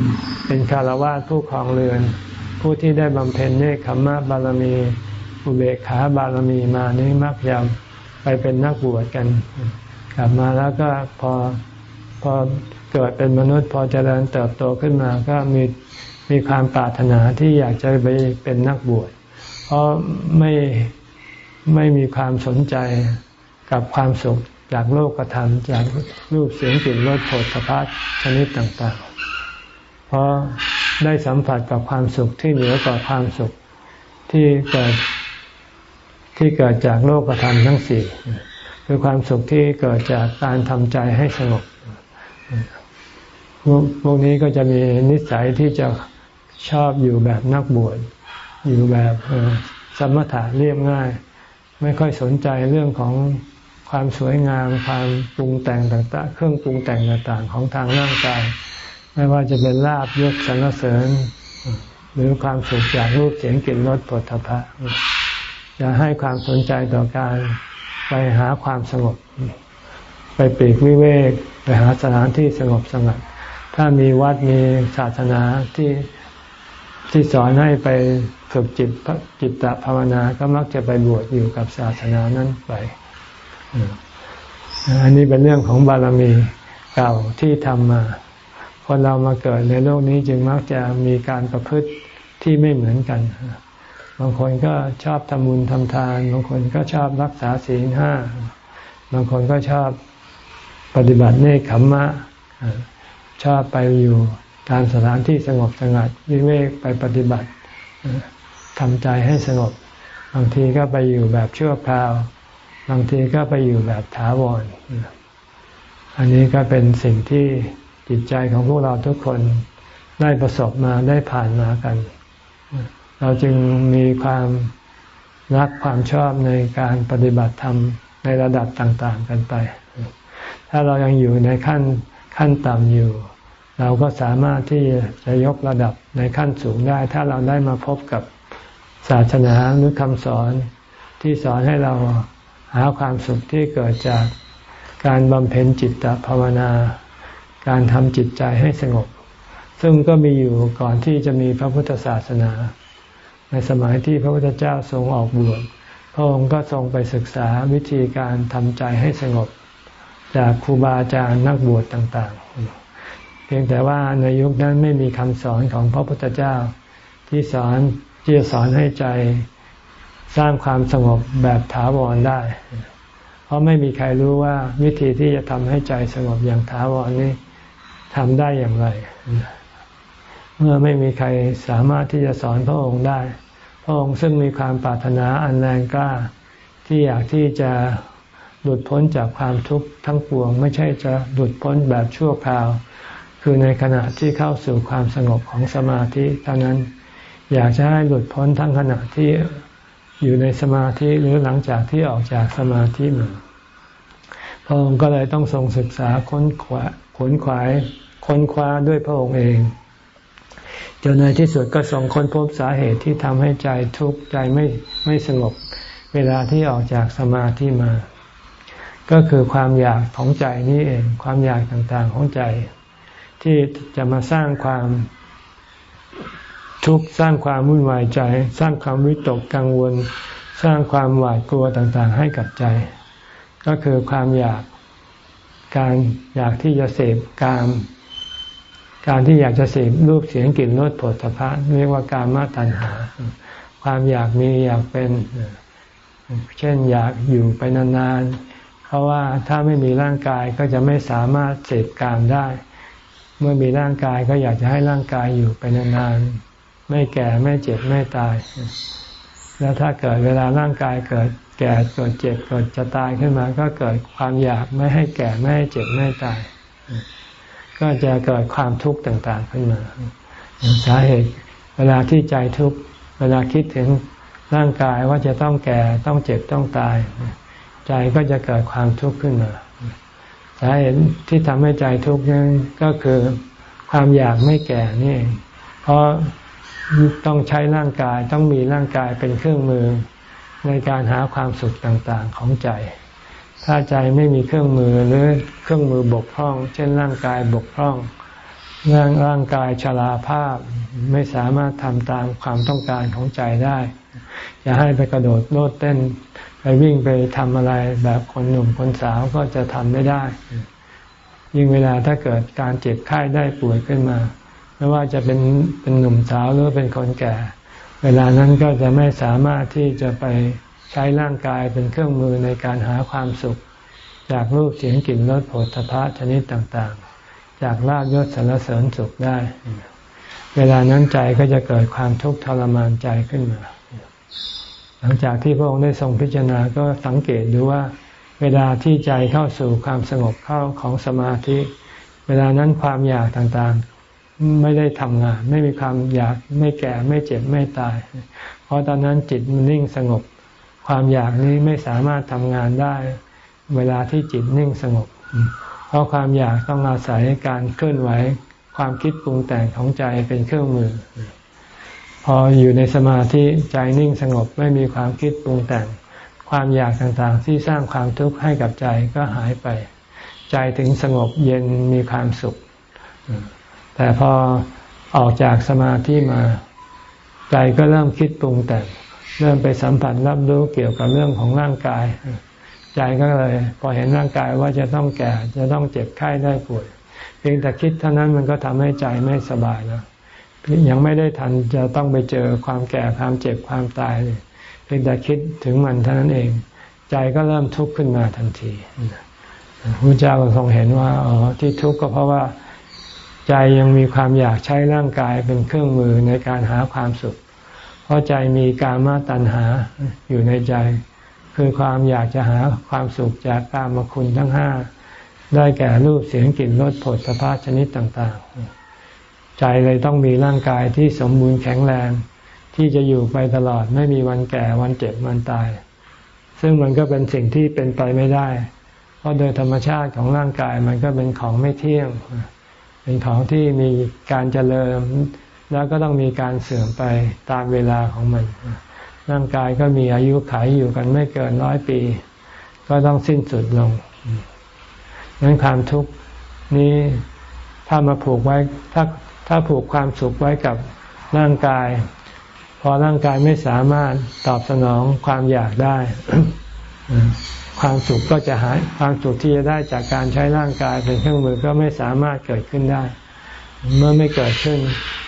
Speaker 1: เป็นคารวะผู้ครองเรือน ผู้ที่ได้บำเพ็ญเนคขมะบารมี อุเบกขาบารมีมานี้มักจะไปเป็นนักบวชกัน กลับมาแล้วก็พอพอเกิดเป็นมนุษย์ พอเจริญเติบโตขึ้นมาก็มีมีความปรารถนาที่อยากจะไปเป็นนักบวช เพราะไม่ไม่มีความสนใจกับความสุข จากโลกธรรมจากรูปเสียงกลิ่นรสโผฏฐพัชชนิดต่างๆ เพราะได้สัมผัสกับความสุขที่เหนือกว่าความสุขที่เกิดที่เกิดจากโลกธรรมทั้งสี่คือความสุขที่เกิดจากการทำใจให้สงบพวกนี้ก็จะมีนิสัยที่จะชอบอยู่แบบนักบวชอยู่แบบสมถะเรียบง่าย ไม่ค่อยสนใจเรื่องของ ความสวยงามความปรุงแต่งต่างๆ เครื่องปรุงแต่งต่างๆ ของทางร่างกาย ไม่ว่าจะเป็นลาบยศสรรเสริญ หรือความสุขจากรูปเสียงกลิ่นรสผลทพะจะให้ความสนใจต่อการไปหาความสงบ ไปปีกวิเวก ไปหาสถานที่สงบสงัด ถ้ามีวัดมีศาสนาที่ที่สอนให้ไปฝึกจิตจิตตภาวนาก็มักจะไปบวชอยู่กับศาสนานั้นไป อันนี้เป็นเรื่องของบารมีเก่าที่ทำมาคนเรามาเกิดในโลกนี้จึงมักจะมีการประพฤติที่ไม่เหมือนกัน บางคนก็ชอบทำบุญทำทาน บางคนก็ชอบรักษาศีลห้า บางคนก็ชอบปฏิบัติเนคขมมะ ชอบไปอยู่ตามสถานที่สงบสงัดวิเวกไปปฏิบัติทำใจให้สงบ บางทีก็ไปอยู่แบบชั่วคราว บางทีก็ไปอยู่แบบถาวร อันนี้ก็เป็นสิ่งที่จิตใจของพวกเราทุกคนได้ประสบมาได้ผ่านมากัน เราจึงมีความรักความชอบในการปฏิบัติธรรมในระดับต่างๆกันไป ถ้าเรายังอยู่ในขั้นขั้นต่ำอยู่ เราก็สามารถที่จะยกระดับในขั้นสูงได้ ถ้าเราได้มาพบกับศาสนาหรือคำสอนที่สอนให้เรา หาความสุขที่เกิดจากการบำเพ็ญจิตตภาวนา การทำจิตใจให้สงบ ซึ่งก็มีอยู่ก่อนที่จะมีพระพุทธศาสนา ในสมัยที่พระพุทธเจ้าทรงออกบวชพระองค์ก็ทรงไปศึกษาวิธีการทำใจให้สงบ จากครูบาอาจารย์นักบวชต่าง ๆ เพียงแต่ว่าในยุคนั้นไม่มีคำสอนของพระพุทธเจ้าที่สอนที่จะสอนให้ใจ สร้างความสงบแบบถาวรได้ เพราะไม่มีใครรู้ว่าวิธีที่จะทำให้ใจสงบอย่างถาวรนี้ทำได้อย่างไร เมื่อไม่มีใครสามารถที่จะสอนพระองค์ได้ พระองค์ซึ่งมีความปรารถนาอันแรงกล้า ที่อยากที่จะหลุดพ้นจากความทุกข์ทั้งปวง ไม่ใช่จะหลุดพ้นแบบชั่วคราว คือในขณะที่เข้าสู่ความสงบของสมาธิเท่านั้นอยากจะให้หลุดพ้นทั้งขณะที่ อยู่ในสมาธิหรือหลังจากที่ออกจากสมาธิมาพระองค์ก็เลยต้องทรงศึกษาค้นขวาขนขวายค้นคว้าด้วยพระองค์เองจนในที่สุดก็ส่งค้นพบสาเหตุที่ทำให้ใจทุกข์ใจไม่ไม่สงบเวลาที่ออกจากสมาธิมา ก็คือความอยากของใจนี่เอง ความอยากต่างๆของใจ ที่จะมาสร้างความ ทุกข์สร้างความวุ่นวายใจ สร้างความวิตกกังวล สร้างความหวาดกลัวต่างๆ ให้กับใจ ก็คือความอยากการอยากที่จะเสพกาม การที่อยากจะเสพรูปเสียงกลิ่นรสผลสะพะเรียกว่าการมาตัณหา ความอยากมีอยากเป็น เช่นอยากอยู่ไปนานๆ เพราะว่าถ้าไม่มีร่างกายก็จะไม่สามารถเสพกามได้ เมื่อมีร่างกายก็อยากจะให้ร่างกายอยู่ไปนานๆ ไม่แก่ไม่เจ็บไม่ตาย แล้วถ้าเกิดเวลาร่างกายเกิดแก่เกิดเจ็บเกิดจะตายขึ้นมา ก็เกิดความอยากไม่ให้แก่ไม่ให้เจ็บไม่ตาย ก็จะเกิดความทุกข์ต่างๆขึ้นมาสาเหตุเวลาที่ใจทุกข์เวลาคิดถึงร่างกายว่าจะต้องแก่ต้องเจ็บต้องตาย ใจก็จะเกิดความทุกข์ขึ้นมาสาเหตุที่ทำให้ใจทุกข์นั้นก็คือความอยากไม่แก่นี่เพราะ ต้องใช้ร่างกายต้องมีร่างกายเป็นเครื่องมือ ในการหาความสุขต่างๆของใจ ถ้าใจไม่มีเครื่องมือหรือเครื่องมือบกพร่อง เช่นร่างกายบกพร่องร่างร่างกายชราภาพไม่สามารถทำตามความต้องการของใจได้จะให้ไปกระโดดโลดเต้น ไปวิ่งไปทำอะไรแบบคนหนุ่มคนสาวก็จะทำไม่ได้ ยิ่งเวลาถ้าเกิดการเจ็บไข้ได้ป่วยขึ้นมา ไม่ว่าจะเป็นเป็นหนุ่มสาวหรือเป็นคนแก่ เวลานั้นก็จะไม่สามารถที่จะไปใช้ร่างกายเป็นเครื่องมือในการหาความสุข จากรูปเสียงกลิ่นรสผลพระชนิดต่างๆ จากลาบยศสรรเสริญสุขได้ เวลานั้นใจก็จะเกิดความทุกข์ทรมานใจขึ้นมา หลังจากที่พระองค์ได้ทรงพิจารณาก็สังเกตดูว่า เวลาที่ใจเข้าสู่ความสงบเข้าของสมาธิ เวลานั้นความอยากต่างๆ ไม่ได้ทำงาน ไม่มีความอยากไม่แก่ไม่เจ็บไม่ตาย เพราะตอนนั้นจิตมันนิ่งสงบ ความอยากนี้ไม่สามารถทำงานได้ เวลาที่จิตนิ่งสงบ เพราะความอยากต้องอาศัยการเคลื่อนไหว ความคิดปรุงแต่งของใจเป็นเครื่องมือ พออยู่ในสมาธิใจนิ่งสงบไม่มีความคิดปรุงแต่ง ความอยากต่างๆ ที่สร้างความทุกข์ให้กับใจก็หายไป ใจถึงสงบเย็นมีความสุข แต่พอออกจากสมาธิมา ใจก็เริ่มคิดปรุงแต่งเริ่มไปสัมผัสรับรู้เกี่ยวกับเรื่องของร่างกาย ใจก็เลยพอเห็นร่างกายว่าจะต้องแก่ จะต้องเจ็บไข้ได้ป่วย เพียงแต่คิดเท่านั้นมันก็ทำให้ใจไม่สบายแล้วยังไม่ได้ทันจะต้องไปเจอความแก่ความเจ็บความตายเลยเพียงแต่คิดถึงมันเท่านั้นเอง ใจก็เริ่มทุกข์ขึ้นมาทันทีพระเจ้าก็ทรงเห็นว่าอ๋อที่ทุกข์ก็เพราะว่า ใจยังมีความอยากใช้ร่างกายเป็นเครื่องมือในการหาความสุข เพราะใจมีการมาตัณหาอยู่ในใจ คือความอยากจะหาความสุขจากกามคุณทั้งห้าได้แก่รูปเสียงกลิ่นรสผลสะพาชนิดต่างๆ ใจเลยต้องมีร่างกายที่สมบูรณ์แข็งแรง ที่จะอยู่ไปตลอดไม่มีวันแก่วันเจ็บวันตาย ซึ่งมันก็เป็นสิ่งที่เป็นไปไม่ได้ เพราะโดยธรรมชาติของร่างกายมันก็เป็นของไม่เที่ยง เป็นของที่มีการเจริญแล้วก็ต้องมีการเสื่อมไปตามเวลาของมัน ร่างกายก็มีอายุขัยอยู่กันไม่เกินร้อยปี ก็ต้องสิ้นสุดลงนั้นความทุกข์นี้ถ้ามาผูกไว้ถ้าถ้าผูกความสุขไว้กับร่างกาย พอร่างกายไม่สามารถตอบสนองความอยากได้ ความสุขก็จะหายความสุขที่จะได้จากการใช้ร่างกายเป็นเครื่องมือก็ไม่สามารถเกิดขึ้นได้ เมื่อไม่เกิดขึ้น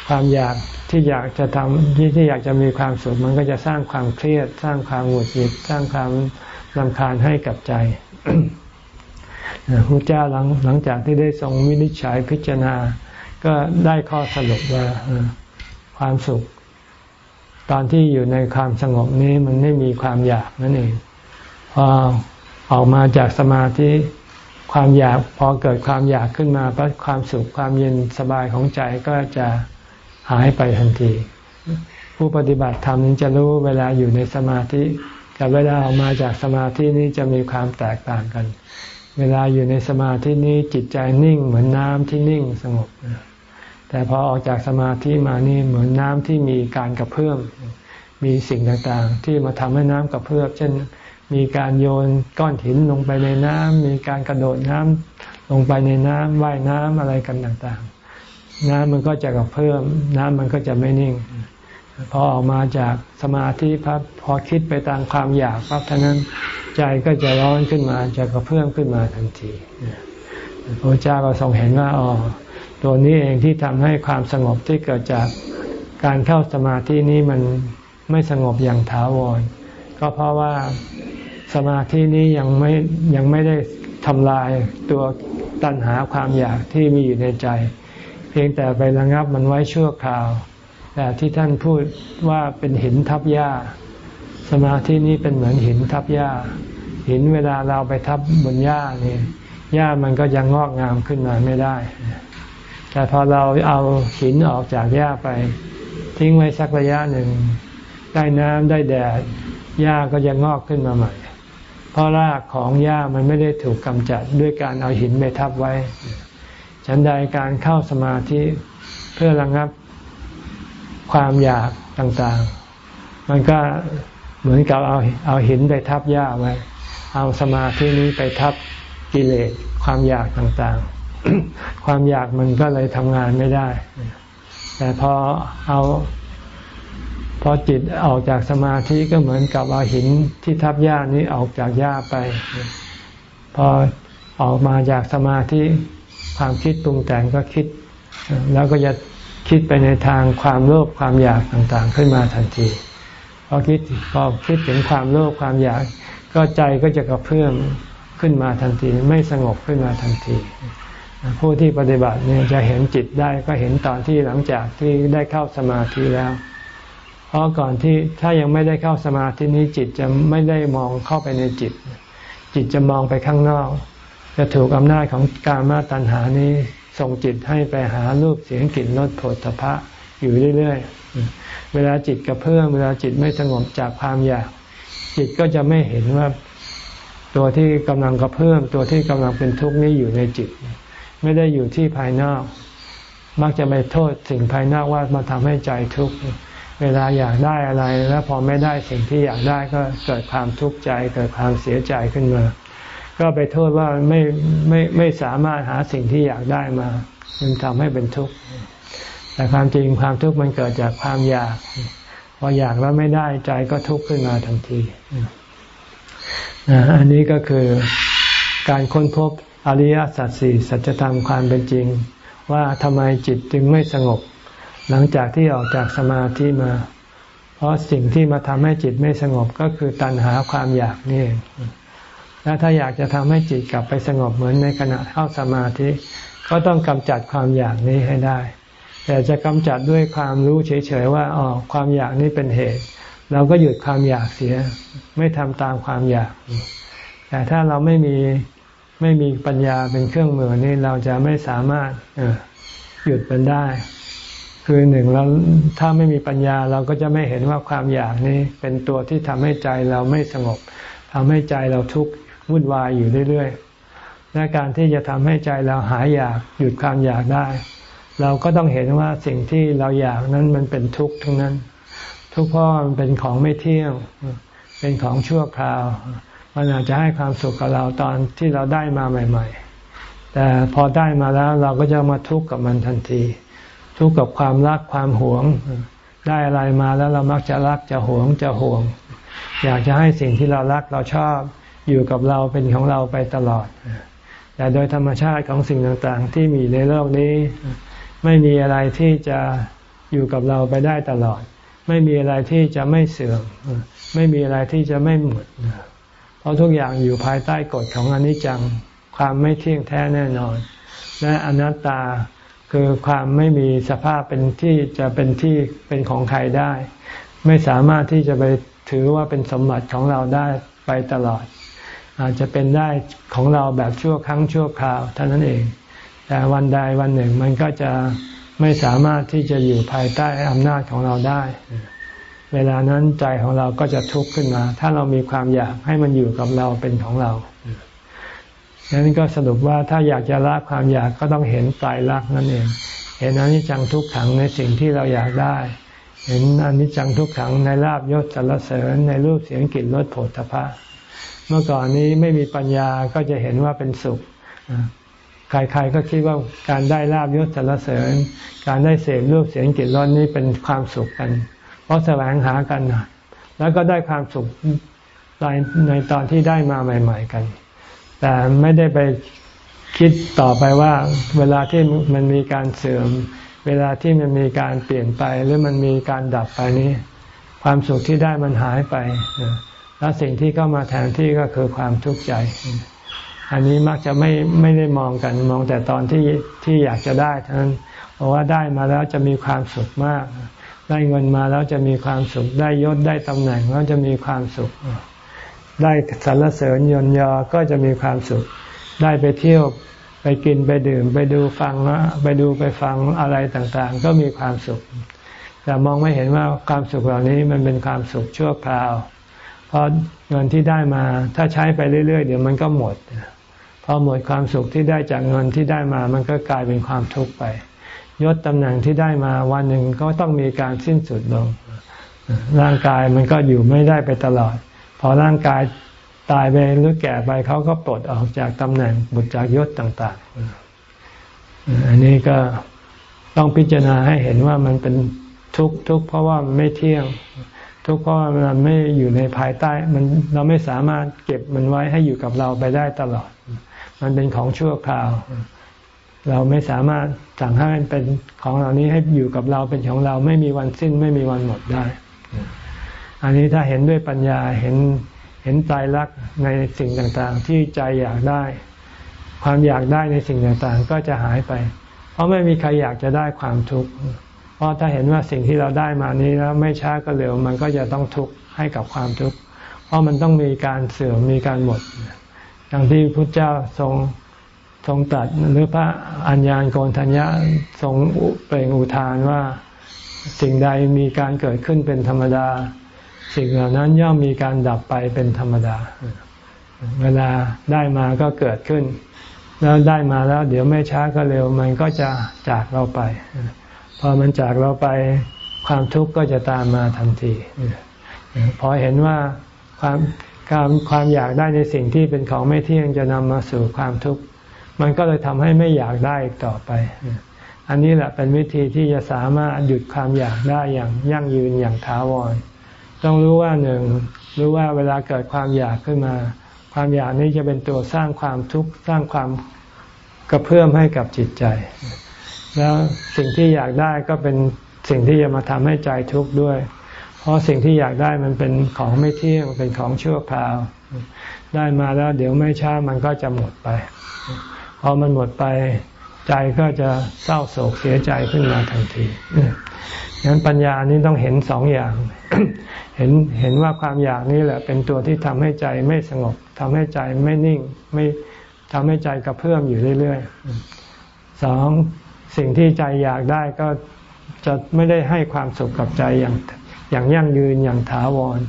Speaker 1: ความอยากที่อยากจะทำที่ที่อยากจะมีความสุขมันก็จะสร้างความเครียด สร้างความหงุดหงิดสร้างความลำคาญให้กับใจพระเจ้าหลังหลังจากที่ได้ทรงวินิจฉัยพิจารณา ก็ได้ข้อสรุปว่าความสุข ตอนที่อยู่ในความสงบนี้มันไม่มีความอยากนั่นเองพอ ออกมาจากสมาธิความอยากพอเกิดความอยากขึ้นมาพระความสุขความเย็นสบายของใจก็จะหายไปทันที ผู้ปฏิบัติธรรมจะรู้เวลาอยู่ในสมาธิ กับเวลาออกมาจากสมาธินี้จะมีความแตกต่างกัน เวลาอยู่ในสมาธินี้จิตใจนิ่งเหมือนน้ำที่นิ่งสงบ แต่พอออกจากสมาธิมานี่เหมือนน้ำที่มีการกระเพื่อมมีสิ่งต่างๆ ที่มาทำให้น้ำกระเพื่อมเช่น มีการโยนก้อนหินลงไปในน้ำมีการกระโดดน้ำลงไปในน้ำว่ายน้ำอะไรกันต่างๆ น้ำมันก็จะกระเพื่อมน้ำมันก็จะไม่นิ่ง พอออกมาจากสมาธิพับพอคิดไปตามความอยากปั๊บท่านั้นใจก็จะร้อนขึ้นมาจะกระเพื่อมขึ้นมาทันทีพระเจ้าก็ทรงเห็นว่าอ๋อตัวนี้เองที่ทำให้ความสงบที่เกิดจากการเข้าสมาธินี้มันไม่สงบอย่างถาวร ก็เพราะว่า สมาธินี้ยังไม่ยังไม่ได้ทำลายตัวตัณหาความอยากที่มีอยู่ในใจ เพียงแต่ไประงับมันไว้ชั่วคราว แต่ที่ท่านพูดว่าเป็นหินทับหญ้า สมาธินี้เป็นเหมือนหินทับหญ้า หินเวลาเราไปทับบนหญ้านี่หญ้ามันก็ยังงอกงามขึ้นมาไม่ได้ แต่พอเราเอาหินออกจากหญ้าไป ทิ้งไว้สักระยะหนึ่ง ได้น้ำได้แดดหญ้าก็จะงอกขึ้นมาใหม่ เพราะรากของหญ้ามันไม่ได้ถูกกำจัดด้วยการเอาหินไปทับไว้ ฉันใดการเข้าสมาธิเพื่อระงับความอยากต่างๆ มันก็เหมือนกับเอาเอาหินไปทับหญ้าไว้ เอาสมาธินี้ไปทับกิเลสความอยากต่างๆ ความอยากมันก็เลยทำงานไม่ได้ แต่พอเอา พอจิตออกจากสมาธิก็เหมือนกับเอาหินที่ทับหญ้านี้ออกจากหญ้าไป พอออกมาจากสมาธิความคิดปรุงแต่งก็คิด แล้วก็จะคิดไปในทางความโลภความอยากต่างๆ ขึ้นมาทันทีพอคิดพอคิดถึงความโลภความอยาก ก็ใจก็จะกระเพื่อมขึ้นมาทันที ไม่สงบขึ้นมาทันที ผู้ที่ปฏิบัติเนี่ยจะเห็นจิตได้ก็เห็นตอนที่หลังจากที่ได้เข้าสมาธิแล้ว เพราะก่อนที่ถ้ายังไม่ได้เข้าสมาธินี้จิตจะไม่ได้มองเข้าไปในจิต จิตจะมองไปข้างนอก จะถูกอำนาจของการมาตัณหานี้ส่งจิตให้ไปหารูปเสียงกลิ่นรสผลตภะอยู่เรื่อยๆ เวลาจิตกระเพื่อมเวลาจิตไม่สงบจากความอยาก จิตก็จะไม่เห็นว่าตัวที่กำลังกระเพื่อมตัวที่กำลังเป็นทุกข์นี้อยู่ในจิต ไม่ได้อยู่ที่ภายนอก มักจะไปโทษสิ่งภายนอกว่ามาทำให้ใจทุกข์ เวลาอยากได้อะไรแล้วพอไม่ได้สิ่งที่อยากได้ก็เกิดความทุกข์ใจเกิดความเสียใจขึ้นมา ก็ไปโทษว่าไม่ไม่ไม่สามารถหาสิ่งที่อยากได้มามันทำให้เป็นทุกข์แต่ความจริงความทุกข์มันเกิดจากความอยากพออยากแล้วไม่ได้ใจก็ทุกข์ขึ้นมาทันทีอันนี้ก็คือการค้นพบอริยสัจสี่สัจธรรมความเป็นจริง ว่าทำไมจิตจึงไม่สงบ หลังจากที่ออกจากสมาธิมา เพราะสิ่งที่มาทำให้จิตไม่สงบก็คือตัณหาความอยากนี่เองและถ้าอยากจะทำให้จิตกลับไปสงบเหมือนในขณะเข้าสมาธิ ก็ต้องกำจัดความอยากนี้ให้ได้ แต่จะกำจัดด้วยความรู้เฉยๆว่าอ๋อความอยากนี้เป็นเหตุ เราก็หยุดความอยากเสีย ไม่ทำตามความอยาก แต่ถ้าเราไม่มีไม่มีปัญญาเป็นเครื่องมือนี่เราจะไม่สามารถหยุดมันได้ คือหนึ่งเราถ้าไม่มีปัญญาเราก็จะไม่เห็นว่าความอยากนี้เป็นตัวที่ทำให้ใจเราไม่สงบทำให้ใจเราทุกข์วุ่นวายอยู่เรื่อยๆและการที่จะทำให้ใจเราหายอยากหยุดความอยากได้ เราก็ต้องเห็นว่าสิ่งที่เราอยากนั้นมันเป็นทุกข์ทั้งนั้น ทุกข์เพราะมันเป็นของไม่เที่ยงเป็นของชั่วคราว มันอาจจะให้ความสุขกับเราตอนที่เราได้มาใหม่ ๆ แต่พอได้มาแล้วเราก็จะมาทุกข์กับมันทันที ทุกข์กับความรักความหวง ได้อะไรมาแล้วเรามักจะรักจะหวงจะห่วง อยากจะให้สิ่งที่เรารักเราชอบอยู่กับเราเป็นของเราไปตลอด แต่โดยธรรมชาติของสิ่งต่างๆ ที่มีในโลกนี้ ไม่มีอะไรที่จะอยู่กับเราไปได้ตลอด ไม่มีอะไรที่จะไม่เสื่อม ไม่มีอะไรที่จะไม่หมด เพราะทุกอย่างอยู่ภายใต้กฎของอนิจจัง ความไม่เที่ยงแท้แน่นอน และอนัตตา คือความไม่มีสภาพเป็นที่จะเป็นที่เป็นของใครได้ ไม่สามารถที่จะไปถือว่าเป็นสมบัติของเราได้ไปตลอด อาจจะเป็นได้ของเราแบบชั่วครั้งชั่วคราวเท่านั้นเอง แต่วันใดวันหนึ่งมันก็จะไม่สามารถที่จะอยู่ภายใต้อำนาจของเราได้ เวลานั้นใจของเราก็จะทุกข์ขึ้นมา ถ้าเรามีความอยากให้มันอยู่กับเราเป็นของเรา ดังนั้นก็สรุปว่าถ้าอยากจะละความอยากก็ต้องเห็นตายรักนั่นเอง เห็นอนิจจังทุกขังในสิ่งที่เราอยากได้ เห็นอนิจจังทุกขังในลาบยศสรรเสริญในรูปเสียงกลิ่นรสโผฏฐพะเมื่อก่อนนี้ไม่มีปัญญาก็จะเห็นว่าเป็นสุขใครๆก็คิดว่าการได้ลาบยศสรรเสริญ การได้เสพรูปเสียงกลิ่นรสนี้เป็นความสุขกัน เพราะแสวงหากัน แล้วก็ได้ความสุขในตอนที่ได้มาใหม่ ๆ กัน แต่ไม่ได้ไปคิดต่อไปว่า เวลาที่มันมีการเสื่อม เวลาที่มันมีการเปลี่ยนไปหรือมันมีการดับไปนี้ ความสุขที่ได้มันหายไป แล้วสิ่งที่เข้ามาแทนที่ก็คือความทุกข์ใจ อันนี้มักจะไม่ไม่ได้มองกันมองแต่ตอนที่ที่อยากจะได้เท่านั้นเพราะว่าได้มาแล้วจะมีความสุขมาก ได้เงินมาแล้วจะมีความสุขได้ยศได้ตำแหน่งแล้วจะมีความสุข ได้สรรเสริญยนยอก็จะมีความสุข ได้ไปเที่ยวไปกินไปดื่ม ไปดูฟังไปดูไปฟังอะไรต่างๆ ก็มีความสุข แต่มองไม่เห็นว่าความสุขเหล่านี้มันเป็นความสุขชั่วคราว เพราะเงินที่ได้มาถ้าใช้ไปเรื่อยๆ เดี๋ยวมันก็หมดพอหมดความสุขที่ได้จากเงินที่ได้มา มันก็กลายเป็นความทุกข์ไป ยศตำแหน่งที่ได้มาวันหนึ่งก็ต้องมีการสิ้นสุดลง ร่างกายมันก็อยู่ไม่ได้ไปตลอด พอร่างกายตายไปหรือแก่ไปเขาก็ปลดออกจากตำแหน่งบุตรจากยศต่าง ๆ อันนี้ก็ต้องพิจารณาให้เห็นว่ามันเป็นทุกข์ทุกข์เพราะว่ามันไม่เที่ยง ทุกข์เพราะามันไม่อยู่ในภายใต้ มันเราไม่สามารถเก็บมันไว้ให้อยู่กับเราไปได้ตลอด มันเป็นของชั่วคราว เราไม่สามารถสั่งให้มันเป็นของเหล่านี้ให้อยู่กับเราเป็นของเราไม่มีวันสิ้นไม่มีวันหมดได้ อันนี้ถ้าเห็นด้วยปัญญาเห็นเห็นใจรักในสิ่งต่างๆ ที่ใจอยากได้ ความอยากได้ในสิ่งต่างๆ ก็จะหายไป เพราะไม่มีใครอยากจะได้ความทุกข์เพราะถ้าเห็นว่าสิ่งที่เราได้มานี้แล้วไม่ช้าก็เร็วมันก็จะต้องทุกข์ให้กับความทุกข์เพราะมันต้องมีการเสื่อมมีการหมดอย่างที่พระเจ้าทรงทรงตัดหรือพระอัญญาณโกนทัญญาทรงเปล่งอุทานว่า สิ่งใดมีการเกิดขึ้นเป็นธรรมดา สิ่งเหล่านั้นย่อมมีการดับไปเป็นธรรมดา เวลาได้มาก็เกิดขึ้น แล้วได้มาแล้ว เดี๋ยวไม่ช้าก็เร็ว มันก็จะจากเราไป พอมันจากเราไปความทุกข์ก็จะตามมาทันทีพอเห็นว่าความความความอยากได้ในสิ่งที่เป็นของไม่เที่ยงจะนำมาสู่ความทุกข์ มันก็เลยทำให้ไม่อยากได้อีกต่อไป อันนี้แหละเป็นวิธีที่จะสามารถหยุดความอยากได้อย่างยั่งยืนอย่างถาวร ต้องรู้ว่าหนึ่งรู้ว่าเวลาเกิดความอยากขึ้นมา ความอยากนี้จะเป็นตัวสร้างความทุกข์สร้างความกระเพื่อมให้กับจิตใจ แล้วสิ่งที่อยากได้ก็เป็นสิ่งที่จะมาทำให้ใจทุกข์ด้วย เพราะสิ่งที่อยากได้มันเป็นของไม่เที่ยงเป็นของชั่วคราว ได้มาแล้วเดี๋ยวไม่ช้ามันก็จะหมดไป พอมันหมดไปใจก็จะเศร้าโศกเสียใจขึ้นมาทันที งั้นปัญญานี้ต้องเห็นสองอย่าง เห็นเห็นว่าความอยากนี้แหละ เป็นตัวที่ทำให้ใจไม่สงบทำให้ใจไม่นิ่ง ไม่ทำให้ใจกระเพื่อมอยู่เรื่อยๆสองสิ่งที่ใจอยากได้ก็จะไม่ได้ให้ความสุขกับใจอย่างอย่างยั่งยืนอย่างถาวร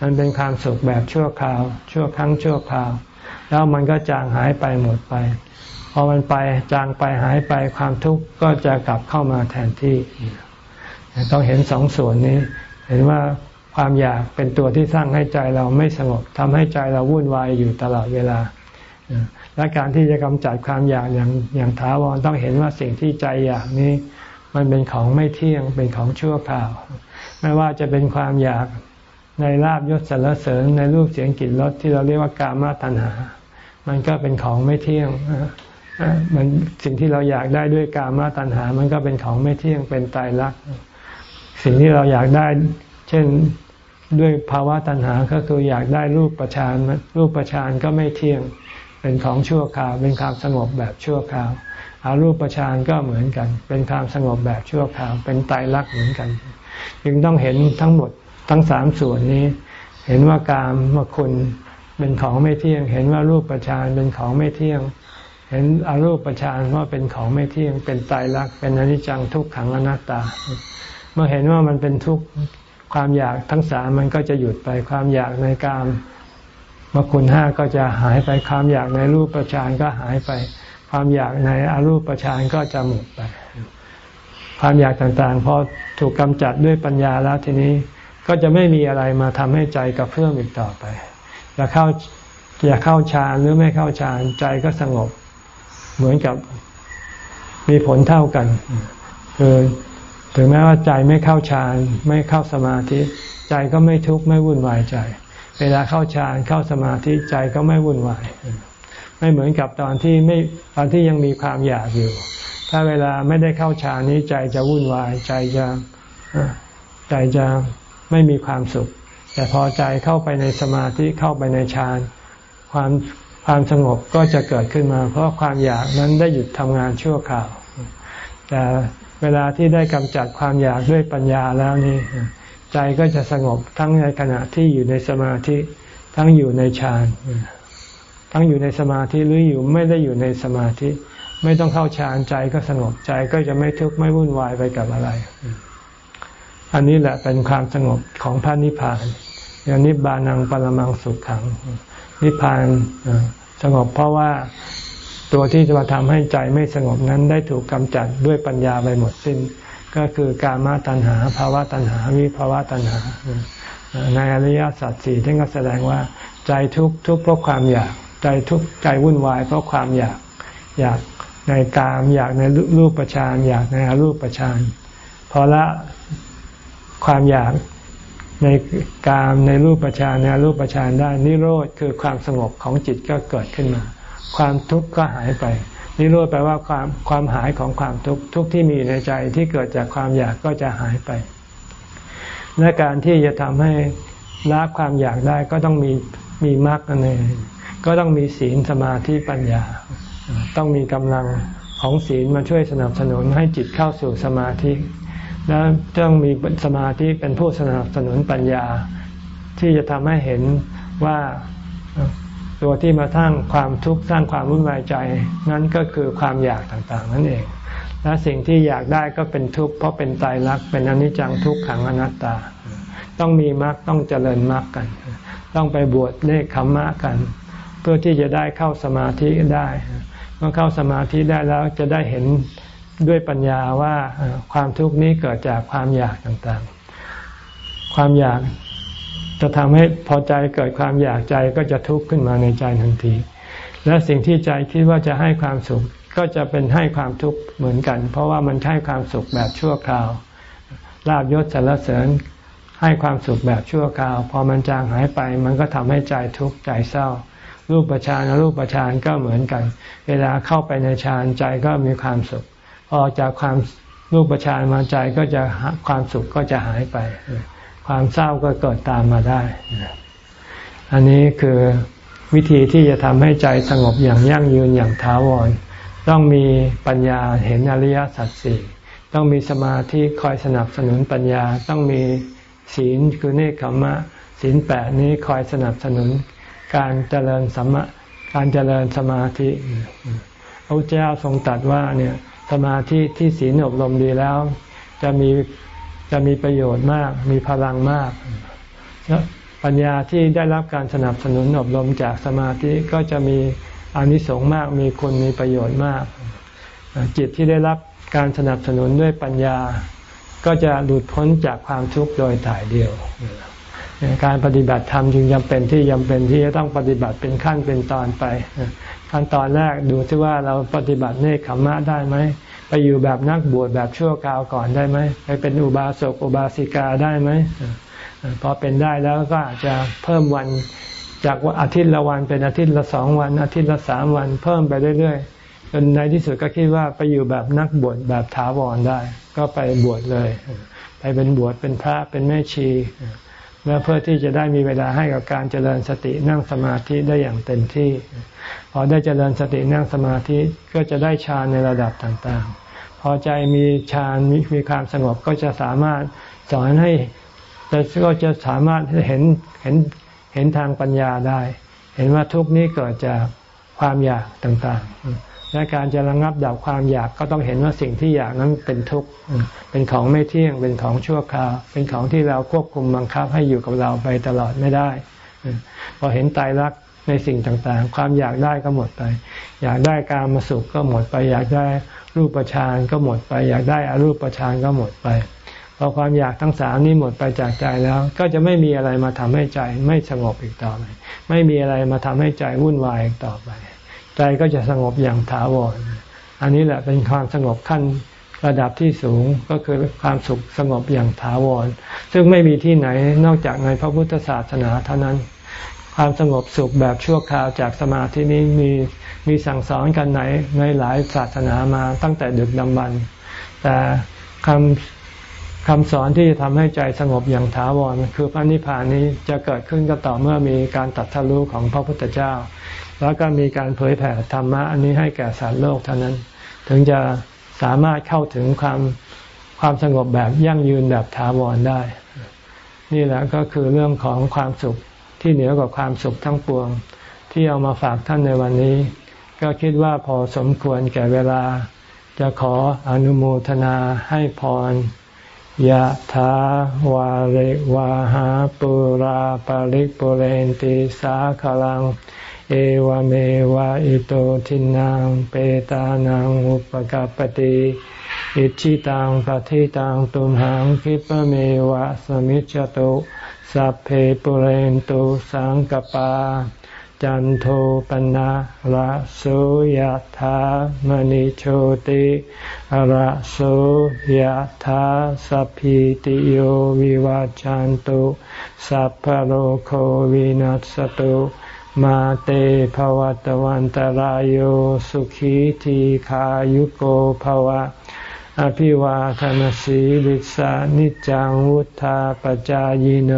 Speaker 1: มันเป็นความสุขแบบชั่วคราว ชั่วครั้งชั่วคราว แล้วมันก็จางหายไปหมดไป พอมันไปจางไปหายไปความทุกข์ก็จะกลับเข้ามาแทนที่ ต้องเห็นสองส่วนนี้ เห็นว่าความอยากเป็นตัวที่สร้างให้ใจเราไม่สงบทำให้ใจเราวุ่นวายอยู่ตลอดเวลา และการที่จะกำจัดความอยากอย่างอย่างท้าวรต้องเห็นว่าสิ่งที่ใจอยากนี้ มันเป็นของไม่เที่ยงเป็นของชั่วคราว ไม่ว่าจะเป็นความอยากในลาบยศสรรเสริญในรูปเสียงกลิ่นรสที่เราเรียกว่ากามาตัณหา มันก็เป็นของไม่เที่ยงมันสิ่งที่เราอยากได้ด้วยกามาตัณหา มันก็เป็นของไม่เที่ยงเป็นตายรัก สิ่งที่เราอยากได้ เช่นด้วยภาวะตัณหาก็คืออยากได้รูปประชานรูปประชานก็ไม่เที่ยงเป็นของชั่วคราว เป็นความสงบแบบชั่วคราวอารูปประชานก็เหมือนกัน เป็นความสงบแบบชั่วคราว เป็นไตรลักษณ์เหมือนกันจึงต้องเห็นทั้งหมดทั้งสามส่วนนี้ เห็นว่ากามว่าคุณเป็นของไม่เที่ยง เห็นว่ารูปประชานเป็นของไม่เที่ยง เห็นอารูปประชานว่าเป็นของไม่เที่ยง เป็นไตรลักษณ์เป็นอนิจจังทุกขังอนัตตา เมื่อเห็นว่ามันเป็นทุกข์ความอยากทั้งสามมันก็จะหยุดไปความอยากในการมาคุณห้าก็จะหายไปความอยากในรูปประชานก็หายไป ความอยากในอารูปประชานก็จะหมดไป ความอยากต่างๆพอถูกกำจัดด้วยปัญญาแล้วทีนี้ก็จะไม่มีอะไรมาทำให้ใจกระเพื่อมอีกต่อไปอย่าเข้าอย่าเข้าฌานหรือไม่เข้าฌานใจก็สงบ เหมือนกับมีผลเท่ากัน คือ ถึงแม้ว่าใจไม่เข้าฌานไม่เข้าสมาธิ ใจก็ไม่ทุกข์ไม่วุ่นวายใจ เวลาเข้าฌานเข้าสมาธิใจก็ไม่วุ่นวาย ไม่เหมือนกับตอนที่ไม่ตอนที่ยังมีความอยากอยู่ ถ้าเวลาไม่ได้เข้าฌานนี้ใจจะวุ่นวาย ใจจะใจจะไม่มีความสุข แต่พอใจเข้าไปในสมาธิเข้าไปในฌานความความสงบก็จะเกิดขึ้นมา เพราะความอยากนั้นได้หยุดทำงานชั่วคราวแต่ เวลาที่ได้กำจัดความอยากด้วยปัญญาแล้วนี่ ใจก็จะสงบทั้งในขณะที่อยู่ในสมาธิ ทั้งอยู่ในฌานทั้งอยู่ในสมาธิหรืออยู่ไม่ได้อยู่ในสมาธิ ไม่ต้องเข้าฌานใจก็สงบใจก็จะไม่ทุกข์ไม่วุ่นวายไปกับอะไร อันนี้แหละเป็นความสงบของพระนิพพานอย่างนิบานังปรมังสุขขัง นิพพานสงบเพราะว่า ตัวที่จะมาทำให้ใจไม่สงบนั้นได้ถูกกำจัดด้วยปัญญาไปหมดสิ้น ก็คือการมาตัณหาภาวะตัณหาวิภาวะตัณหา ในอริยสัจสี่ท่านก็แสดงว่า ใจทุกข์ทุกข์เพราะความอยากใจทุกข์ใจวุ่นวายเพราะความอยากอยากในกามอยากในรูปประชานอยากในอรูปประชานพอละความอยากในกามในรูปประชานในรูปประชานได้นิโรธคือความสงบของจิตก็เกิดขึ้นมา ความทุกข์ก็หายไป นิโรธแปลว่าความความหายของความทุกข์ทุกที่มีในใจที่เกิดจากความอยากก็จะหายไป และการที่จะทำให้ละความอยากได้ก็ต้องมีมีมรรคนั่นเองก็ต้องมีศีลสมาธิปัญญา ต้องมีกำลังของศีลมาช่วยสนับสนุนให้จิตเข้าสู่สมาธิ แล้วต้องมีสมาธิเป็นผู้สนับสนุนปัญญา ที่จะทำให้เห็นว่า ตัวที่มาทั้างความทุกข์สร้างความวุ่นวายใจ นั้นก็คือความอยากต่างๆ นั่นเอง และสิ่งที่อยากได้ก็เป็นทุกข์เพราะเป็นตายรักเป็นอนิจจังทุกขังอนัตตา ต้องมีมรรคต้องเจริญมรรคกัน ต้องไปบวชเลขขมมะกัน เพื่อที่จะได้เข้าสมาธิได้เมื่อเข้าสมาธิได้แล้วจะได้เห็นด้วยปัญญาว่าความทุกข์นี้เกิดจากความอยากต่างๆ ความอยาก จะทำให้พอใจเกิดความอยากใจก็จะทุกข์ขึ้นมาในใจทันที และสิ่งที่ใจคิดว่าจะให้ความสุขก็จะเป็นให้ความทุกข์เหมือนกัน เพราะว่ามันให้ความสุขแบบชั่วคราวลาบยศสรรเสริญให้ความสุขแบบชั่วคราว พอมันจางหายไป มันก็ทำให้ใจทุกข์ใจเศร้า รูปประชานรูปประชานก็เหมือนกัน เวลาเข้าไปในฌานใจก็มีความสุข พอจากความรูปประชานมาใจก็จะความสุขก็จะหายไป ความเศร้าก็เกิดตามมาได้ อันนี้คือวิธีที่จะทำให้ใจสงบอย่างยั่งยืนอย่างถาวร ต้องมีปัญญาเห็นอริยสัจสี่ต้องมีสมาธิคอยสนับสนุนปัญญา ต้องมีศีลคือเนคขมมะ ศีลแปดนี้คอยสนับสนุน การเจริญสัมมาการเจริญสมาธิพระเจ้าทรงตรัสว่าเนี่ยสมาธิที่ศีลอบรมดีแล้ว จะมี จะมีประโยชน์มาก มีพลังมากปัญญาที่ได้รับการสนับสนุนอบรมจากสมาธิก็จะมีอานิสงส์มากมีคุณมีประโยชน์มาก จิตที่ได้รับการสนับสนุนด้วยปัญญา ก็จะหลุดพ้นจากความทุกข์โดยถ่ายเดียว การปฏิบัติธรรมจึงจำเป็นที่จำเป็นที่จะต้องปฏิบัติเป็นขั้นเป็นตอนไปขั้นตอนแรกดูที่ว่าเราปฏิบัติเนคขมมะได้ไหม ไปอยู่แบบนักบวชแบบชั่วคราวก่อนได้ไหมไปเป็นอุบาสกอุบาสิกาได้ไหมพอเป็นได้แล้วก็อาจจะเพิ่มวันจากว่าอาทิตย์ละวันเป็นอาทิตย์ละสองวัน อาทิตย์ละสามวัน เพิ่มไปเรื่อยๆจนในที่สุดก็คิดว่าไปอยู่แบบนักบวชแบบถาวรได้ ก็ไปบวชเลย ไปเป็นบวชเป็นพระเป็นแม่ชีและเพื่อที่จะได้มีเวลาให้กับการเจริญสตินั่งสมาธิได้อย่างเต็มที่ พอได้เจริญสตินั่งสมาธิก็จะได้ฌานในระดับต่างๆ พอใจมีฌานมีมีความสงบก็จะสามารถสอนให้แต่ก็จะสามารถเห็นเห็นเห็นทางปัญญาได้ เห็นว่าทุกนี้เกิดจากความอยากต่างๆ และการจะระงับดับความอยากก็ต้องเห็นว่าสิ่งที่อยากนั้นเป็นทุกข์เป็นของไม่เที่ยงเป็นของชั่วคราว เป็นของที่เราควบคุมบังคับให้อยู่กับเราไปตลอดไม่ได้ พอเห็นตายรัก ในสิ่งต่างๆ ความอยากได้ก็หมดไป อยากได้การมาสุขก็หมดไป อยากได้รูปประชานก็หมดไป อยากได้อารูปประชานก็หมดไปพอความอยากทั้งสามนี้หมดไปจากใจแล้ว ก็จะไม่มีอะไรมาทำให้ใจไม่สงบอีกต่อไป ไม่มีอะไรมาทำให้ใจวุ่นวายอีกต่อไป ใจก็จะสงบอย่างถาวร อันนี้แหละเป็นความสงบขั้นระดับที่สูงก็คือความสุขสงบอย่างถาวร ซึ่งไม่มีที่ไหนนอกจากในพระพุทธศาสนาเท่านั้น ความสงบสุขแบบชั่วคราวจากสมาธินี้มีมีสั่งสอนกันไหนในหลายศาสนามาตั้งแต่ดึกดำบรรแต่คำคคำสอนที่ทำให้ใจสงบอย่างถาวรคือพระนิพพานนี้จะเกิดขึ้นก็ต่อเมื่อมีการตัดทะลุของพระพุทธเจ้า แล้วก็มีการเผยแผ่ธรรมะอันนี้ให้แก่สารโลกเท่านั้น ถึงจะสามารถเข้าถึงความความสงบแบบยั่งยืนแบบถาวรได้ นี่แหละก็คือเรื่องของความสุข ที่เหนือกว่าความสุขทั้งปวง ที่เอามาฝากท่านในวันนี้ ก็คิดว่าพอสมควรแก่เวลา จะขออนุโมทนาให้พรยะถาวาริวาหาปุราปาริกปุเรนติสาขลัง เอวเมวะอิโตทินังเปตานังอุปกปติอิชิตังปฏิตังตุมหังคิปเมวะสมิจจตุ สัพเพปุเรนตุสังกปา จันโทปนะระโสยธามณิโชติระโสยธาสัพพิติโยวิวาจันตุสัพพโรโควินัสตุมาเตภวัตวันตารโยสุขีทีขายุโกภวะ อภิวาทนสีลิสานิจังวุธาปจายโน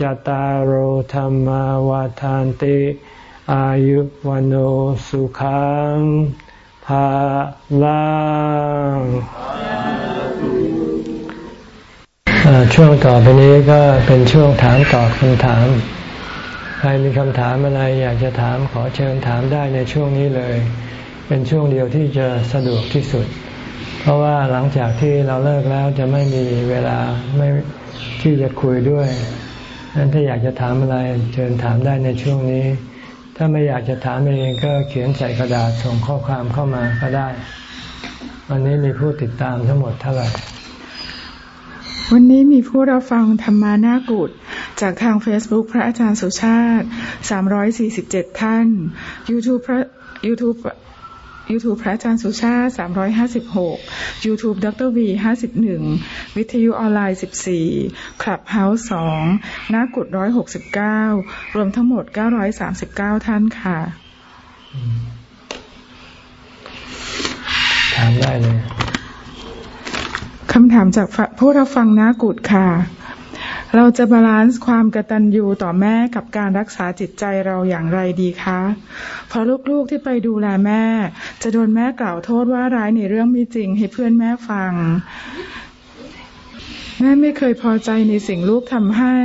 Speaker 1: จตารโหธรรมวาทานติ อายุวันโอสุขังภาลังช่วงต่อไปนี้ก็เป็นช่วงถามตอบคำถาม ใครมีคำถามอะไรอยากจะถามขอเชิญถามได้ในช่วงนี้เลย เป็นช่วงเดียวที่จะสะดวกที่สุด เพราะว่าหลังจากที่เราเลิกแล้วจะไม่มีเวลาไม่ที่จะคุยด้วยนั้นถ้าอยากจะถามอะไรเชิญถามได้ในช่วงนี้ ถ้าไม่อยากจะถามเองก็เขียนใส่กระดาษส่งข้อความเข้ามาก็ได้ วันนี้มีผู้ติดตามทั้งหมดเท่าไหร่
Speaker 2: วันนี้มีผู้รับฟังธรรมานากุฏจากทาง Facebook พระอาจารย์สุชาติ 347 ท่าน YouTube พระ YouTube YouTube พระอาจารย์สุชาติ 356 YouTube ดรวี51 วิทยุออนไลน์ 14คลับเฮาส์2นากุด 169 รวมทั้งหมด 939 ท่านค่ะ
Speaker 1: ถามได้เลย
Speaker 2: คำถามจากผู้รับฟังนากุดค่ะ เราจะบาลานซ์ความกตัญญูต่อแม่กับการรักษาจิตใจเราอย่างไรดีคะ เพราะลูกๆที่ไปดูแลแม่ จะโดนแม่กล่าวโทษว่าร้ายในเรื่องไม่จริงให้เพื่อนแม่ฟัง แม่ไม่เคยพอใจในสิ่งลูกทำให้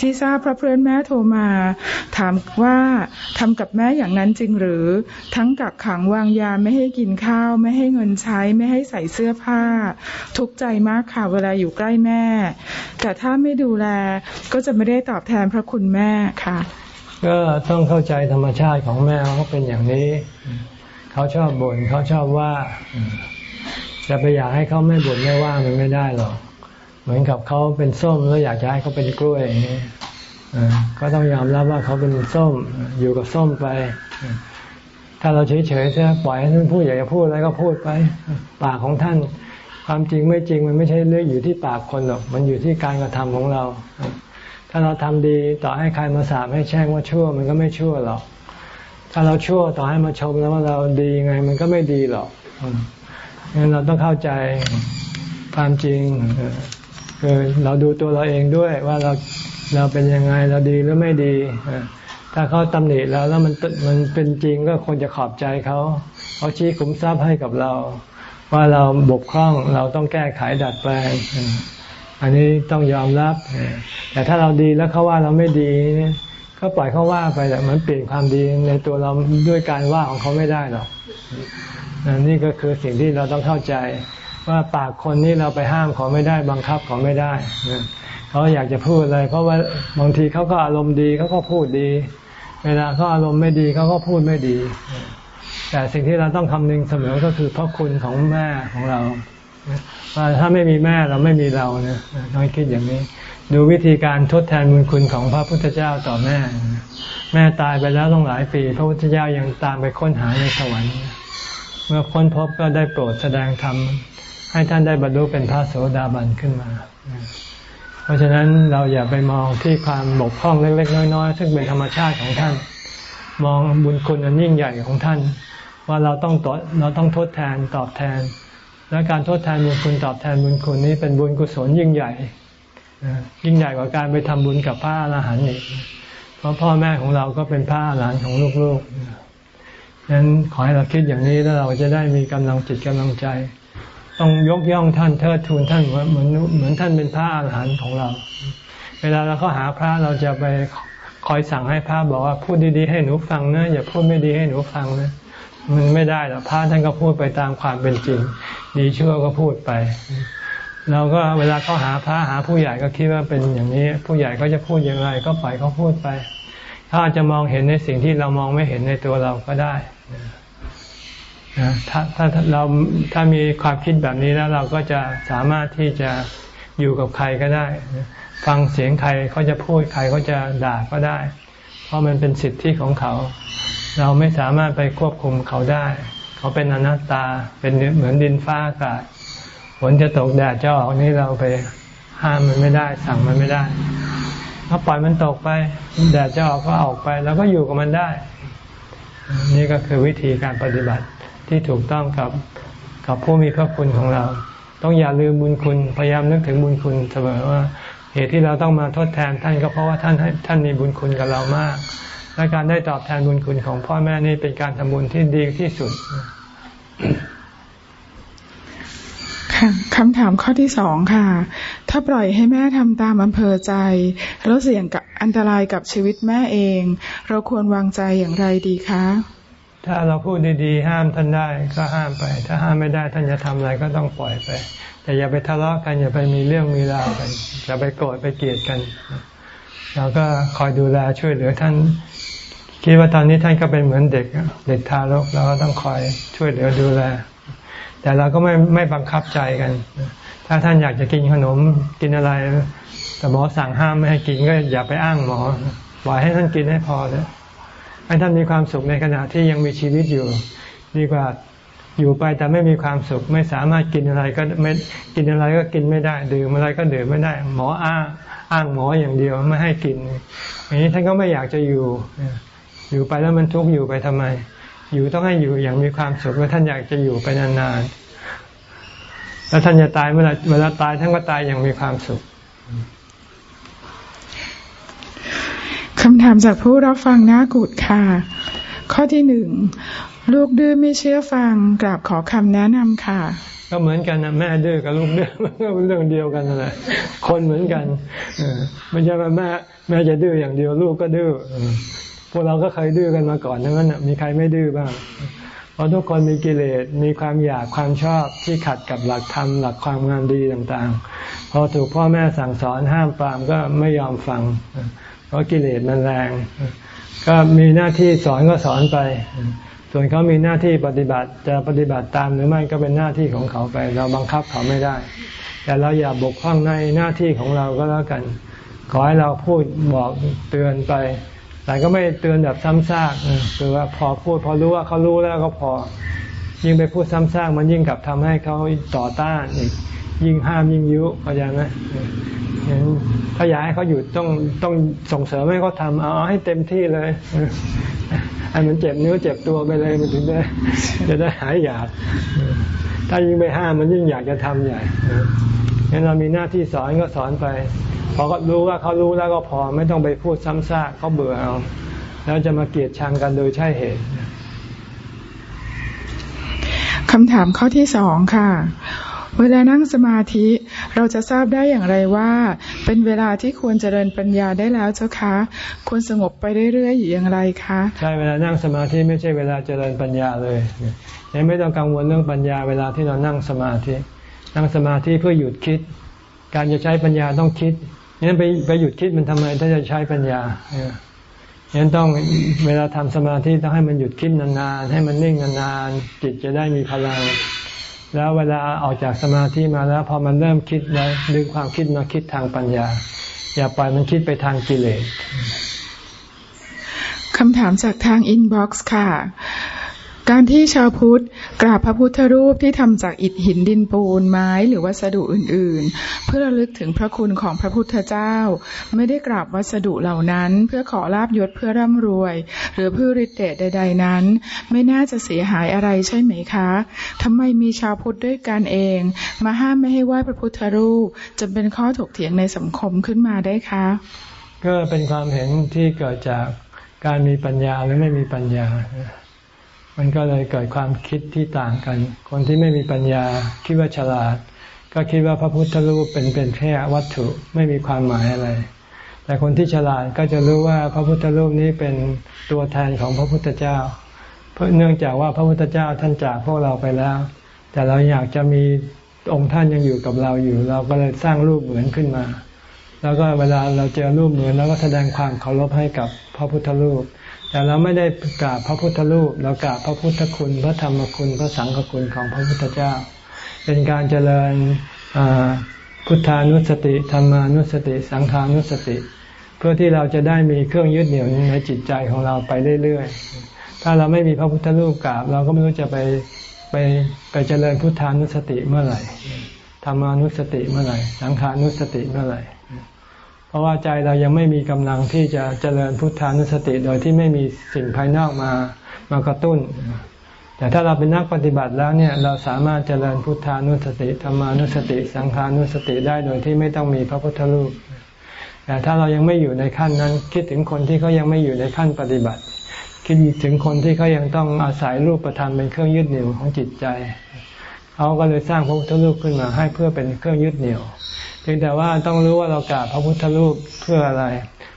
Speaker 2: ที่ทราบพระเพื่อนแม่โทรมา ถามว่าทำกับแม่อย่างนั้นจริงหรือ ทั้งกักขังวางยาไม่ให้กินข้าว ไม่ให้เงินใช้ไม่ให้ใส่เสื้อผ้า ทุกใจมากค่ะเวลาอยู่ใกล้แม่ แต่ถ้าไม่ดูแลก็จะไม่ได้ตอบแทนพระคุณแม่ค่ะ
Speaker 1: ก็ต้องเข้าใจธรรมชาติของแม่เขาเป็นอย่างนี้ เขาชอบบ่นเขาชอบว่าจะไปอยากให้เขาไม่บ่นไม่ว่ามันไม่ได้หรอก เหมือนกับเขาเป็นส้มแล้วอยากจะให้เขาเป็นกล้วยนี้ก็ต้องยอมรับว่าเขาเป็นส้มอยู่กับส้มไป ถ้าเราเฉยๆเสียปล่อยให้ท่านพูดอยากจะพูดอะไรก็พูดไปปากของท่าน ความจริงไม่จริงมันไม่ใช่เรื่องอยู่ที่ปากคนหรอกมันอยู่ที่การกระทำของเรา ถ้าเราทำดีต่อให้ใครมาสาบให้แช่งว่าชั่ว มันก็ไม่ชั่วหรอกถ้าเราชั่วต่อให้มาชมแล้วว่าเราดียังไง มันก็ไม่ดีหรอกงั้นเราต้องเข้าใจความจริง คือเราดูตัวเราเองด้วยว่าเราเราเป็นยังไงเราดีหรือไม่ดีถ้าเขาตำหนิแล้วแล้วมันมันเป็นจริงก็ควรจะขอบใจเขาเขาชี้ขุมทรัพย์ให้กับเรา ว่าเราบกพร่องเราต้องแก้ไขดัดแปลงอันนี้ต้องยอมรับ แต่ถ้าเราดีแล้วเขาว่าเราไม่ดีก็ปล่อยเขาว่าไปแต่มันเปลี่ยนความดีในตัวเราด้วยการว่าของเขาไม่ได้หรอกนี่ก็คือสิ่งที่เราต้องเข้าใจ ว่าปากคนนี้เราไปห้ามเขาไม่ได้บังคับเขาไม่ได้เขาอยากจะพูดอะไร เพราะว่าบางทีเขาก็อารมณ์ดีเขาก็พูดดี เวลาเขาอารมณ์ไม่ดีเขาก็พูดไม่ดี แต่สิ่งที่เราต้องคำนึงเสมอก็คือพระคุณของแม่ของเราว่าถ้าไม่มีแม่เราไม่มีเราเนี่ยต้องคิดอย่างนี้ ดูวิธีการทดแทนบุญคุณของพระพุทธเจ้าต่อแม่ แม่ตายไปแล้วต้องหลายปี พระพุทธเจ้ายังตามไปค้นหาในสวรรค์เมื่อค้นพบก็ได้โปรดแสดงธรรม ให้ท่านได้บรรลุเป็นพระโสดาบันขึ้นมา เพราะฉะนั้นเราอย่าไปมองที่ความบกพร่องเล็ก ๆ น้อยๆซึ่งเป็นธรรมชาติของท่าน มองบุญคุณอันยิ่งใหญ่ของท่าน ว่าเราต้องตเราต้องทดแทนตอบแทน และการทดแทนบุญคุณตอบแทนบุญคุณนี้เป็นบุญกุศลยิ่งใหญ่ยิ่งใหญ่กว่าการไปทำบุญกับพระอรหันต์อีกเพราะพ่อแม่ของเราก็เป็นพระอรหันต์ของลูกๆนั้นขอให้เราคิดอย่างนี้แล้วเราจะได้มีกำลังจิตกำลังใจ ต้องยกย่องท่านเทิดทูนท่านเหมือนเหมือนท่านเป็นพระอรหันต์ของเรา เวลาเราเข้าหาพระเราจะไปคอยสั่งให้พระบอกว่าพูดดีๆให้หนูฟังนะอย่าพูดไม่ดีให้หนูฟังนะมันไม่ได้หรอกพระท่านก็พูดไปตามความเป็นจริง ดีชั่วก็พูดไปเราก็เวลาเขาหาพระหาผู้ใหญ่ก็คิดว่าเป็นอย่างนี้ ผู้ใหญ่ก็จะพูดอย่างไร ก็ปล่อยเขาพูดไปเขาจะมองเห็นในสิ่งที่เรามองไม่เห็นในตัวเราก็ได้ นะถ้าถ้าเราถ้ามีความคิดแบบนี้แล้วเราก็จะสามารถที่จะอยู่กับใครก็ได้ ฟังเสียงใครเขาจะพูดใครเขาจะด่าก็ได้ เพราะมันเป็นสิทธิของเขา เราไม่สามารถไปควบคุมเขาได้ เขาเป็นอนัตตาเป็นเหมือนดินฟ้าอากาศฝนจะตกแดดจะออกนี่เราไปห้ามมันไม่ได้ สั่งมันไม่ได้ถ้าปล่อยมันตกไป แดดจะออกก็ออกไป แล้วก็อยู่กับมันได้ นี่ก็คือวิธีการปฏิบัติ ที่ถูกต้องกับกับผู้มีพระคุณของเรา ต้องอย่าลืมบุญคุณพยายามนึกถึงบุญคุณเสมอว่า เหตุที่เราต้องมาทดแทนท่านก็เพราะว่าท่านท่านมีบุญคุณกับเรามาก และการได้ตอบแทนบุญคุณของพ่อแม่นี่เป็นการทำบุญที่ดีที่สุด
Speaker 2: ค่ะคำถามข้อที่สองค่ะ ถ้าปล่อยให้แม่ทำตามอำเภอใจ แล้วเสี่ยงกับอันตรายกับชีวิตแม่เอง เราควรวางใจอย่างไรดีคะ
Speaker 1: ถ้าเราพูดดีๆ ห้ามท่านได้ก็ห้ามไป ถ้าห้ามไม่ได้ท่านจะทำอะไรก็ต้องปล่อยไป แต่อย่าไปทะเลาะกันอย่าไปมีเรื่องมีราวกันอย่าไปโกรธไปเกลียดกันเราก็คอยดูแลช่วยเหลือท่าน คิดว่าตอนนี้ท่านก็เป็นเหมือนเด็กเด็กทารกเราก็ต้องคอยช่วยเหลือดูแล แต่เราก็ไม่ไม่บังคับใจกัน ถ้าท่านอยากจะกินขนมกินอะไร แต่หมอสั่งห้ามไม่ให้กินก็อย่าไปอ้างหมอปล่อยให้ท่านกินให้พอเลย ให้ท่านมีความสุขในขณะที่ยังมีชีวิตอยู่ ดีกว่าอยู่ไปแต่ไม่มีความสุข ไม่สามารถกินอะไรก็ไม่กินอะไรก็กินไม่ได้ ดื่มอะไรก็ดื่มไม่ได้ หมออ้างอ้างหมออย่างเดียวไม่ให้กินอย่างนี้ท่านก็ไม่อยากจะอยู่ อยู่ไปแล้วมันทุกข์อยู่ไปทำไม อยู่ต้องให้อยู่อย่างมีความสุขว่าท่านอยากจะอยู่ไปนานๆแล้วท่านจะตายเมื่อไรเวลาตายท่านก็ตายอย่างมีความสุข
Speaker 2: คำถามจากผู้รับฟังหน้ากุดค่ะ ข้อที่หนึ่งลูกดื้อไม่เชื่อฟังกราบขอคำแนะนำค่ะ
Speaker 1: ก็เหมือนกันนะแม่ดื้อกับลูกดื้อมันก็เป็นเรื่องเดียวกันนะคนเหมือนกันไม่ใช่ว่าแม่แม่จะดื้ออย่างเดียวลูกก็ดื้อพวกเราก็เคยดื้อกันมาก่อนทั้งนั้นมีใครไม่ดื้อบ้างเพราะทุกคนมีกิเลสมีความอยากความชอบที่ขัดกับหลักธรรมหลักความงามดีต่างๆ พอถูกพ่อแม่สั่งสอนห้ามปรามก็ไม่ยอมฟัง เพราะกิเลสมันแรง ก็มีหน้าที่สอนก็สอนไป ส่วนเขามีหน้าที่ปฏิบัติจะปฏิบัติตามหรือไม่ก็เป็นหน้าที่ของเขาไป เราบังคับเขาไม่ได้ แต่เราอย่าบกพร่องในหน้าที่ของเราก็แล้วกัน ขอให้เราพูดบอกเตือนไป แต่ก็ไม่เตือนแบบซ้ำซากคือว่าพอพูดพอรู้ว่าเขารู้แล้วก็พอ ยิ่งไปพูดซ้ำซากมันยิ่งกลับทำให้เขาต่อต้านอีก ยิ่งห้ามยิ่งยุเข้าใจไหมถ้าอยากให้เขาหยุดต้องต้องส่งเสริมให้เขาทำเอาให้เต็มที่เลยไอ้มันเจ็บนิ้วเจ็บตัวไปเลยมันถึงได้จะได้หายอยาก ถ้ายิ่งไปห้ามมันยิ่งอยากจะทำใหญ่งั้นเรามีหน้าที่สอนก็สอนไป พอเขารู้ว่าเขารู้แล้วก็พอไม่ต้องไปพูดซ้ำซากเขาเบื่อเอาแล้วจะมาเกลียดชังกันโดยใช่เหตุ
Speaker 2: คำถามข้อที่สองค่ะ เวลานั่งสมาธิเราจะทราบได้อย่างไรว่า เป็นเวลาที่ควรเจริญปัญญาได้แล้วเจ้าคะ ควรสงบไปเรื่อยๆอยู่อย่างไรคะ
Speaker 1: ใช่เวลานั่งสมาธิไม่ใช่เวลาเจริญปัญญาเลยยังไม่ต้องกังวลเรื่องปัญญาเวลาที่เรานั่งสมาธิ นั่งสมาธิเพื่อหยุดคิด การจะใช้ปัญญาต้องคิดงั้นไปไปหยุดคิดมันทำไมถ้าจะใช้ปัญญางั้นต้องเวลาทำสมาธิต้องให้มันหยุดคิดนานๆให้มันนิ่งนานๆจิตจะได้มีพลัง แล้วเวลาออกจากสมาธิมาแล้วพอมันเริ่มคิดแล้วดึงความคิดมาคิดทางปัญญา อย่าปล่อยมันคิดไปทางกิเลส
Speaker 2: คำถามจากทางอินบ็อกซ์ค่ะ การที่ชาวพุทธกราบพระพุทธรูปที่ทำจากอิฐหินดินปูนไม้หรือวัสดุอื่น ๆ เพื่อระลึกถึงพระคุณของพระพุทธเจ้า ไม่ได้กราบวัสดุเหล่านั้น เพื่อขอลาบยศเพื่อร่ำรวย หรือเพื่อฤทธิ์เดชใด ๆ นั้น ไม่น่าจะเสียหายอะไรใช่ไหมคะทำไมมีชาวพุทธด้วยกันเอง มาห้ามไม่ให้ไหว้พระพุทธรูปจะเป็นข้อถกเถียงในสังคมขึ้นมาได้คะ
Speaker 1: ก็เป็นความเห็นที่เกิดจากการมีปัญญาหรือไม่มีปัญญา มันก็เลยเกิดความคิดที่ต่างกัน คนที่ไม่มีปัญญาคิดว่าฉลาด ก็คิดว่าพระพุทธรูปเป็นเป็นแค่วัตถุไม่มีความหมายอะไร แต่คนที่ฉลาดก็จะรู้ว่าพระพุทธรูปนี้เป็นตัวแทนของพระพุทธเจ้า เพราะเนื่องจากว่าพระพุทธเจ้าท่านจากพวกเราไปแล้ว แต่เราอยากจะมีองค์ท่านยังอยู่กับเราอยู่ เราก็เลยสร้างรูปเหมือนขึ้นมา แล้วก็เวลาเราเจอรูปเหมือนเราก็แสดงความเคารพให้กับพระพุทธรูป แต่เราไม่ได้กราบพระพุทธรูป เรากราบพระพุทธคุณ พระธรรมคุณ พระสังฆคุณของพระพุทธเจ้า เป็นการเจริญพุทธานุสติธรรมานุสติ สังขานุสติ เพื่อที่เราจะได้มีเครื่องยึดเหนี่ยวในจิตใจของเราไปเรื่อยๆ ถ้าเราไม่มีพระพุทธรูปกราบ เราก็ไม่รู้จะไปไปไปเจริญพุทธานุสติเมื่อไหร่ธรรมานุสติเมื่อไหร่ สังขานุสติเมื่อไหร่ ราะว่าใจเรายังไม่มีกำลังที่จะเจริญพุทธานุสติ โดยที่ไม่มีสิ่งภายนอกมามากระตุ้น แต่ถ้าเราเป็นนักปฏิบัติแล้วเนี่ยเราสามารถเจริญพุทธานุสติธรรมานุสติ สังขานุสติได้โดยที่ไม่ต้องมีพระพุทธรูป แต่ถ้าเรายังไม่อยู่ในขั้นนั้น คิดถึงคนที่เขายังไม่อยู่ในขั้นปฏิบัติ คิดถึงคนที่เขายังต้องอาศัยรูปประทานเป็นเครื่องยึดเหนี่ยวของจิตใจเขาก็เลยสร้างพระพุทธรูปขึ้นมาให้เพื่อเป็นเครื่องยึดเหนี่ยว พียงแต่ว่าต้องรู้ว่าเรากราบพระพุทธรูปเพื่ออะไร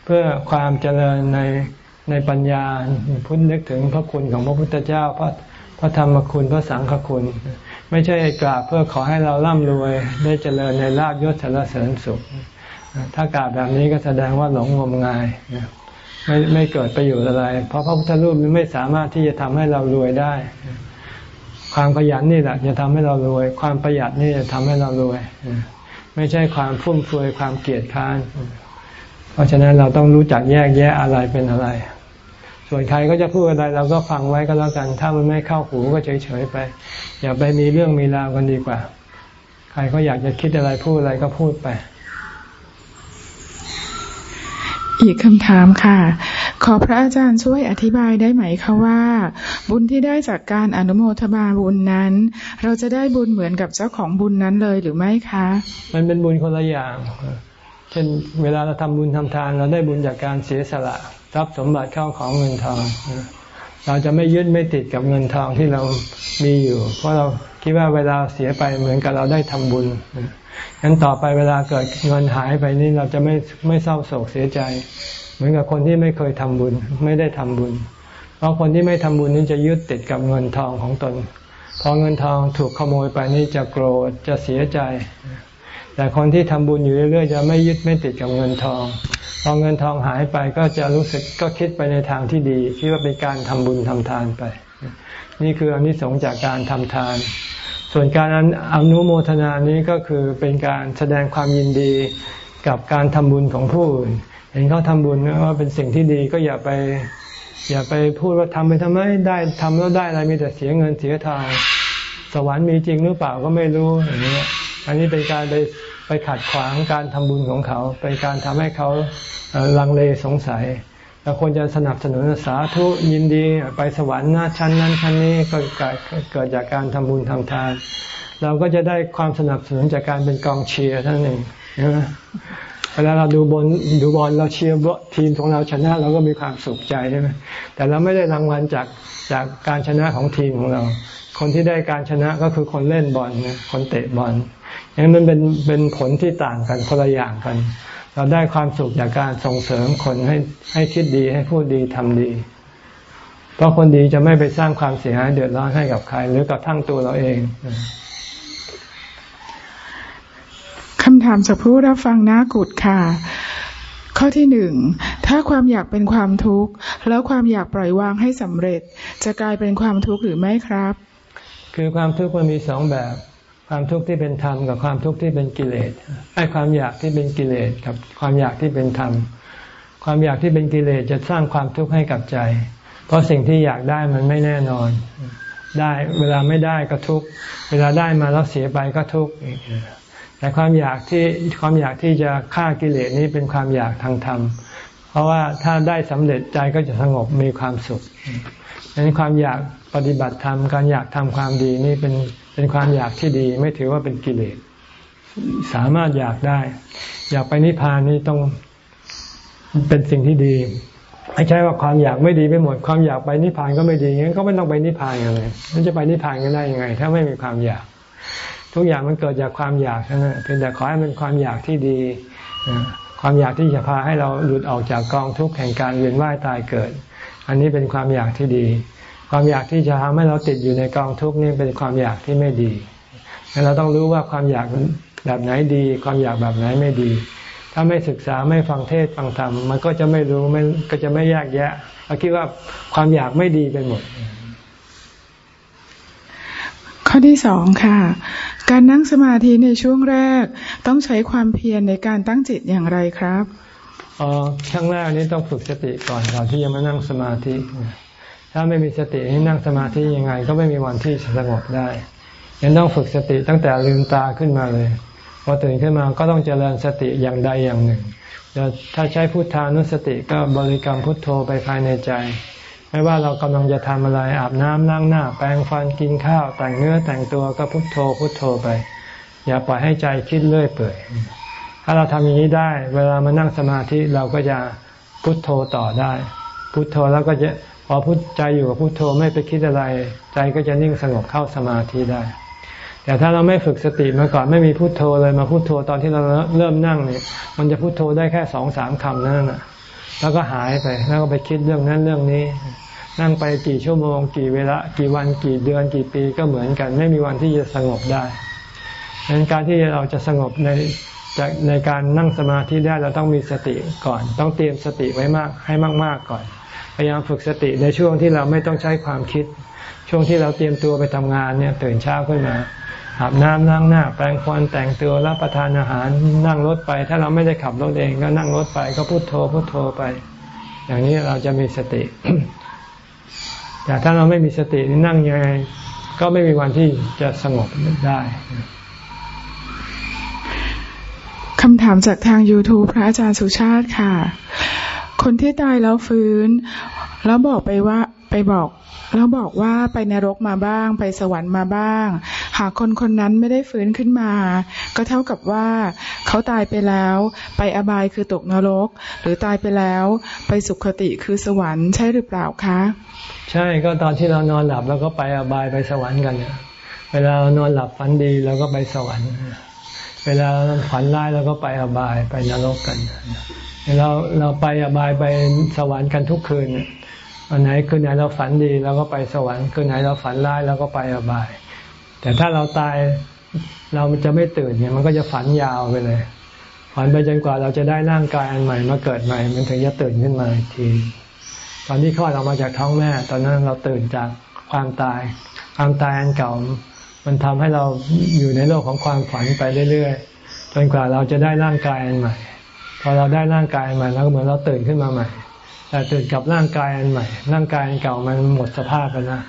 Speaker 1: เพื่อความเจริญในในปัญญาพุทธนึกถึงพระคุณของพระพุทธเจ้า พระพระธรรมคุณพระสังฆคุณ ไม่ใช่กราบเพื่อขอให้เราร่ำรวยได้เจริญในลาบยศสารเสริญสุข ถ้ากราบแบบนี้ก็แสดงว่าหลงงมงายไม่ไม่เกิดประโยชน์อะไร เพราะพระพุทธรูปไม่สามารถที่จะทำให้เรารวยได้ ความขยันนี่แหละจะทำให้เรารวย ความประหยัดนี่จะทำให้เรารวย ไม่ใช่ความฟุ่มเฟือยความเกลียดค้าน เพราะฉะนั้นเราต้องรู้จักแยกแยะอะไรเป็นอะไร ส่วนใครก็จะพูดอะไร เราก็ฟังไว้ก็แล้วกัน ถ้ามันไม่เข้าหูก็เฉยๆไป อย่าไปมีเรื่องมีราวกันดีกว่า ใครก็อยากจะคิดอะไรพูดอะไรก็พูดไป
Speaker 2: อีกคำถามค่ะ ขอพระอาจารย์ช่วยอธิบายได้ไหมคะว่า บุญที่ได้จากการอนุโมทนาบุญนั้น เราจะได้บุญเหมือนกับเจ้าของบุญนั้นเลยหรือไม่คะ
Speaker 1: มันเป็นบุญคนละอย่างเช่นเวลาเราทำบุญทำทาน เราได้บุญจากการเสียสละทรัพย์สมบัติเข้าของเงินทองเราจะไม่ยึดไม่ติดกับเงินทองที่เรามีอยู่ เพราะเราคิดว่าเวลาเสียไปเหมือนกับเราได้ทำบุญงั้นต่อไปเวลาเกิดเงินหายไปนี่เราจะไม่ไม่เศร้าโศกเสียใจ มือนกับคนที่ไม่เคยทำบุญ ไม่ได้ทำบุญ เพราะคนที่ไม่ทำบุญนี่จะยึดติดกับเงินทองของตน พอเงินทองถูกขโมยไปนี่จะโกรธจะเสียใจ แต่คนที่ทำบุญอยู่เรื่อยๆจะไม่ยึดไม่ติดกับเงินทอง พอเงินทองหายไปก็จะรู้สึกก็คิดไปในทางที่ดีคิดว่าเป็นการทำบุญทำทานไป นี่คืออนิสงส์จากการทำทาน ส่วนการอนุโมทนานี้ก็คือเป็นการแสดงความยินดีกับการทำบุญของผู้อื่น เห็นเขาทำบุญว่าเป็นสิ่งที่ดีก็อย่าไป อย่าไปพูดว่าทำไปทำไมได้ทำแล้วได้อะไรมีแต่เสียเงินเสียทองสวรรค์มีจริงหรือเปล่าก็ไม่รู้อย่างนี้อันนี้เป็นการไปไปขัดขวางการทำบุญของเขา เป็นการทำให้เขาลังเลสงสัยเราควรจะสนับสนุนสาธุยินดีไปสวรรค์หน้าชั้นนั้นชั้นนี้ก็เกิดจากการทำบุญทำทาน เราก็จะได้ความสนับสนุนจากการเป็นกองเชียร์ท่านเอง เวลาเราดูบอลดูบอลเราเชียร์ทีมของเราชนะเราก็มีความสุขใจใช่ไหมแต่เราไม่ได้รางวัลจากจากการชนะของทีมของเรา คนที่ได้การชนะก็คือคนเล่นบอลคนเตะบอลอย่างนั้นมันเป็นเป็นผลที่ต่างกันคนละอย่างกัน เราได้ความสุขจากการส่งเสริมคนให้ให้คิดดีให้พูดดีทำดี เพราะคนดีจะไม่ไปสร้างความเสียหายเดือดร้อนให้กับใคร หรือกับทั้งตัวเราเองำ
Speaker 2: ถามจากผู้รับฟังน้ากุดค่ะ ข้อที่หนึ่งถ้าความอยากเป็นความทุกข์ แล้วความอยากปล่อยวางให้สำเร็จ จะกลายเป็นความทุกข์หรือไม่ครับ
Speaker 1: คือความทุกข์มันมีสองแบบ ความทุกข์ที่เป็นธรรมกับความทุกข์ที่เป็นกิเลสไอ้ความอยากที่เป็นกิเลสกับความอยากที่เป็นธรรมความอยากที่เป็นกิเลสจะสร้างความทุกข์ให้กับใจ เพราะสิ่งที่อยากได้มันไม่แน่นอน ได้เวลาไม่ได้ก็ทุกเวลาได้มาแล้วเสียไปก็ทุก แต่ความอยากที่ความอยากที่จะฆ่ากิเลสนี้เป็นความอยากทางธรรม เพราะว่าถ้าได้สำเร็จใจก็จะสงบมีความสุขดังนั้นความอยากปฏิบัติธรรมการอยากทำความดีนี่เป็นเป็นความอยากที่ดี ไม่ถือว่าเป็นกิเลส สามารถอยากได้ อยากไปนิพพานนี่ต้องเป็นสิ่งที่ดีไม่ใช่ว่าความอยากไม่ดีไปหมดความอยากไปนิพพานก็ไม่ดีงั้นก็ไม่ต้องไปนิพพานกันเลยมันจะไปนิพพานกันได้ยังไง ถ้าไม่มีความอยาก ทุกอย่างมันเกิดจากความอยากนะเพียงแต่ขอให้เป็นความอยากที่ดี ความอยากที่จะพาให้เราหลุดออกจากกองทุกข์แห่งการเวียนว่ายตายเกิด อันนี้เป็นความอยากที่ดี ความอยากที่จะทำให้เราติดอยู่ในกองทุกข์นี่เป็นความอยากที่ไม่ดีเราต้องรู้ว่าความอยากแบบไหนดี ความอยากแบบไหนไม่ดี ถ้าไม่ศึกษาไม่ฟังเทศฟังธรรมมันก็จะไม่รู้มันก็จะไม่แยกแยะเราคิดว่าความอยากไม่ดีไปหมด
Speaker 2: ข้อที่สองค่ะ การนั่งสมาธิในช่วงแรก ต้องใช้ความเพียรในการตั้งจิตอย่างไรครับ
Speaker 1: อ๋อขั้งแรกนี้ต้องฝึกสติก่อนก่อนที่จะมานั่งสมาธิ ถ้าไม่มีสติให้นั่งสมาธิยังไง ก็ไม่มีวันที่สงบได้ยังต้องฝึกสติตั้งแต่ลืมตาขึ้นมาเลยพอตื่นขึ้นมาก็ต้องเจริญสติอย่างใดอย่างหนึ่งถ้าใช้พุทธานุสติก็บริกรรมพุทโธไปภายในใจ ไม่ว่าเรากำลังจะทำอะไรอาบน้ำล้างหน้า แปรงฟันกินข้าว แต่งเนื้อแต่งตัวก็พุทโธพุทโธไป อย่าปล่อยให้ใจคิดเลื่อยเปื่อยถ้าเราทำอย่างนี้ได้ เวลามานั่งสมาธิเราก็จะพุทโธต่อได้ พุทโธแล้วก็จะพอพุทใจอยู่กับพุทโธไม่ไปคิดอะไร ใจก็จะนิ่งสงบเข้าสมาธิได้ แต่ถ้าเราไม่ฝึกสติมาก่อนไม่มีพุโทโธเลยมาพุโทโธตอนที่เราเริ่มนั่งเนี่ยมันจะพุโทโธได้แค่สองสามคำนั่นแหะ แล้วก็หายไป แล้วก็ไปคิดเรื่องนั้นเรื่องนี้ นั่งไปกี่ชั่วโมง กี่เวลา กี่วัน กี่เดือน กี่ปีก็เหมือนกัน ไม่มีวันที่จะสงบได้ดังนั้นการที่เราจะสงบในจากในการนั่งสมาธิได้เราต้องมีสติก่อน ต้องเตรียมสติไว้มากให้มาก ๆก่อน พยายามฝึกสติในช่วงที่เราไม่ต้องใช้ความคิด ช่วงที่เราเตรียมตัวไปทำงานเนี่ยตื่นเช้าขึ้นมา อาบน้ำล้างหน้า แปรงฟันแต่งตัวรับประทานอาหารนั่งรถไป ถ้าเราไม่ได้ขับรถเองก็นั่งรถไปก็พุโทโธพุโทโธไป อย่างนี้เราจะมีสติ แต่ถ้าเราไม่มีสตินั่งยังไง ก็ไม่มีวันที่จะสงบได้
Speaker 2: คำถามจากทาง YouTube พระอาจารย์สุชาติค่ะ คนที่ตายแล้วฟื้น แล้วบอกไปว่าไปบอก แล้วบอกว่าไปนรกมาบ้าง ไปสวรรค์มาบ้าง หากคนคนนั้นไม่ได้ฟื้นขึ้นมา ก็เท่ากับว่าเขาตายไปแล้ว ไปอบายคือตกนรก หรือตายไปแล้วไปสุขติคือสวรรค์ใช่หรือเปล่าคะ
Speaker 1: ใช่ก็ตอนที่เรานอนหลับเราก็ไปอบายไปสวรรค์กันเนี่ยเวลาเรานอนหลับฝันดีเราก็ไปสวรรค์ เวลาฝันร้ายเราก็ไปอบายไปนรกกันเราเราไปอบายไปสวรรค์กันทุกคืน วันไหนคืนไหนเราฝันดีเราก็ไปสวรรค์คืนไหนเราฝันร้ายเราก็ไปอบาย แต่ถ้าเราตายเราจะไม่ตื่นเนี่ยมันก็จะฝันยาวไปเลย ฝันไปจนกว่าเราจะได้ร่างกายอันใหม่มาเกิดใหม่ มันถึงจะตื่นขึ้นมาอีกที ตอนที่คลอดออกมาจากท้องแม่ ตอนนั้นเราตื่นจากความตาย ความตายอันเก่า มันทำให้เราอยู่ในโลกของความฝันไปเรื่อยๆจนกว่าเราจะได้ร่างกายอันใหม่ พอเราได้ร่างกายใหม่แล้วก็เหมือนเราตื่นขึ้นมาใหม่ แต่ตื่นกับร่างกายอันใหม่ ร่างกายอันเก่ามันหมดสภาพไปนะ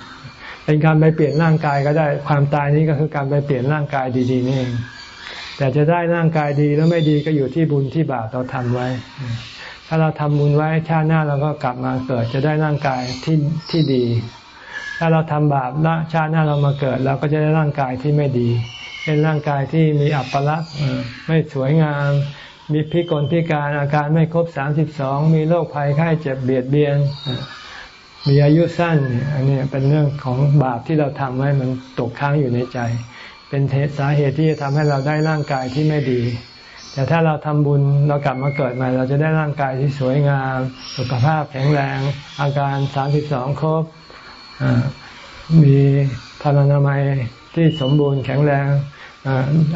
Speaker 1: เป็นการไปเปลี่ยนร่างกายก็ได้ความตายนี้ก็คือการไปเปลี่ยนร่างกายดีๆนี่เองแต่จะได้ร่างกายดีแล้วไม่ดีก็อยู่ที่บุญที่บาปเราทำไว้ ถ้าเราทำบุญไว้ชาติหน้าเราก็กลับมาเกิดจะได้ร่างกายที่ที่ดี ถ้าเราทำบาปละชาติหน้าเรามาเกิดเราก็จะได้ร่างกายที่ไม่ดี เป็นร่างกายที่มีอัปลักษณ์ไม่สวยงาม มีพิกลพิการอาการไม่ครบสามสิบสองมีโรคภัยไข้เจ็บเบียดเบียน มีอายุสั้นอันนี้เป็นเรื่องของบาปที่เราทำไว้มันตกค้างอยู่ในใจ เป็นสาเหตุที่จะทำให้เราได้ร่างกายที่ไม่ดี แต่ถ้าเราทำบุญเรากลับมาเกิดใหม่ เราจะได้ร่างกายที่สวยงาม สุขภาพแข็งแรง อาการสามสิบสองครบมีพลานามัยที่สมบูรณ์แข็งแรง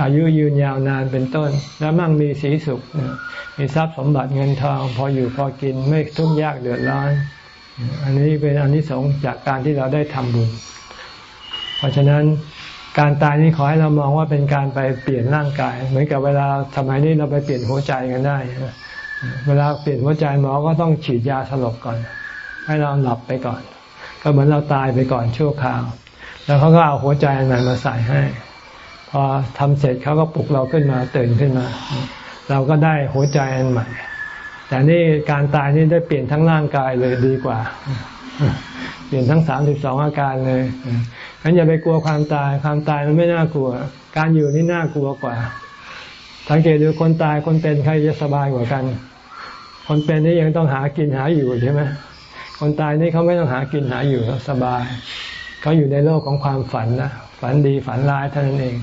Speaker 1: อายุยืนยาวนานเป็นต้น และมั่งมีสีสุข มีทรัพย์สมบัติเงินทอง พออยู่พอกินไม่ทุกข์ยากเดือดร้อน อันนี้เป็นอันที่สองจากการที่เราได้ทำบุญ เพราะฉะนั้นการตายนี้ขอให้เรามองว่าเป็นการไปเปลี่ยนร่างกาย เหมือนกับเวลาสมัยนี้เราไปเปลี่ยนหัวใจกันได้ เวลาเปลี่ยนหัวใจหมอก็ต้องฉีดยาสลบก่อน ให้เราหลับไปก่อน ก็เหมือนเราตายไปก่อนชั่วคราว แล้วเขาก็เอาหัวใจอันใหม่มาใส่ให้ พอทำเสร็จเขาก็ปลุกเราขึ้นมาตื่นขึ้นมา เราก็ได้หัวใจอันใหม่ แต่นี่การตายนี่ได้เปลี่ยนทั้งร่างกายเลยดีกว่า เปลี่ยนทั้งสามสิบสองอาการเลยงั้นอย่าไปกลัวความตายความตายมันไม่น่ากลัว การอยู่นี่น่ากลัวกว่าสังเกตดูคนตายคนเป็นใครจะสบายกว่ากัน คนเป็นนี่ยังต้องหากินหาอยู่ใช่ไหมคนตายนี่เขาไม่ต้องหากินหาอยู่สบาย เขาอยู่ในโลกของความฝันนะฝันดีฝันร้ายเท่านั้นเอง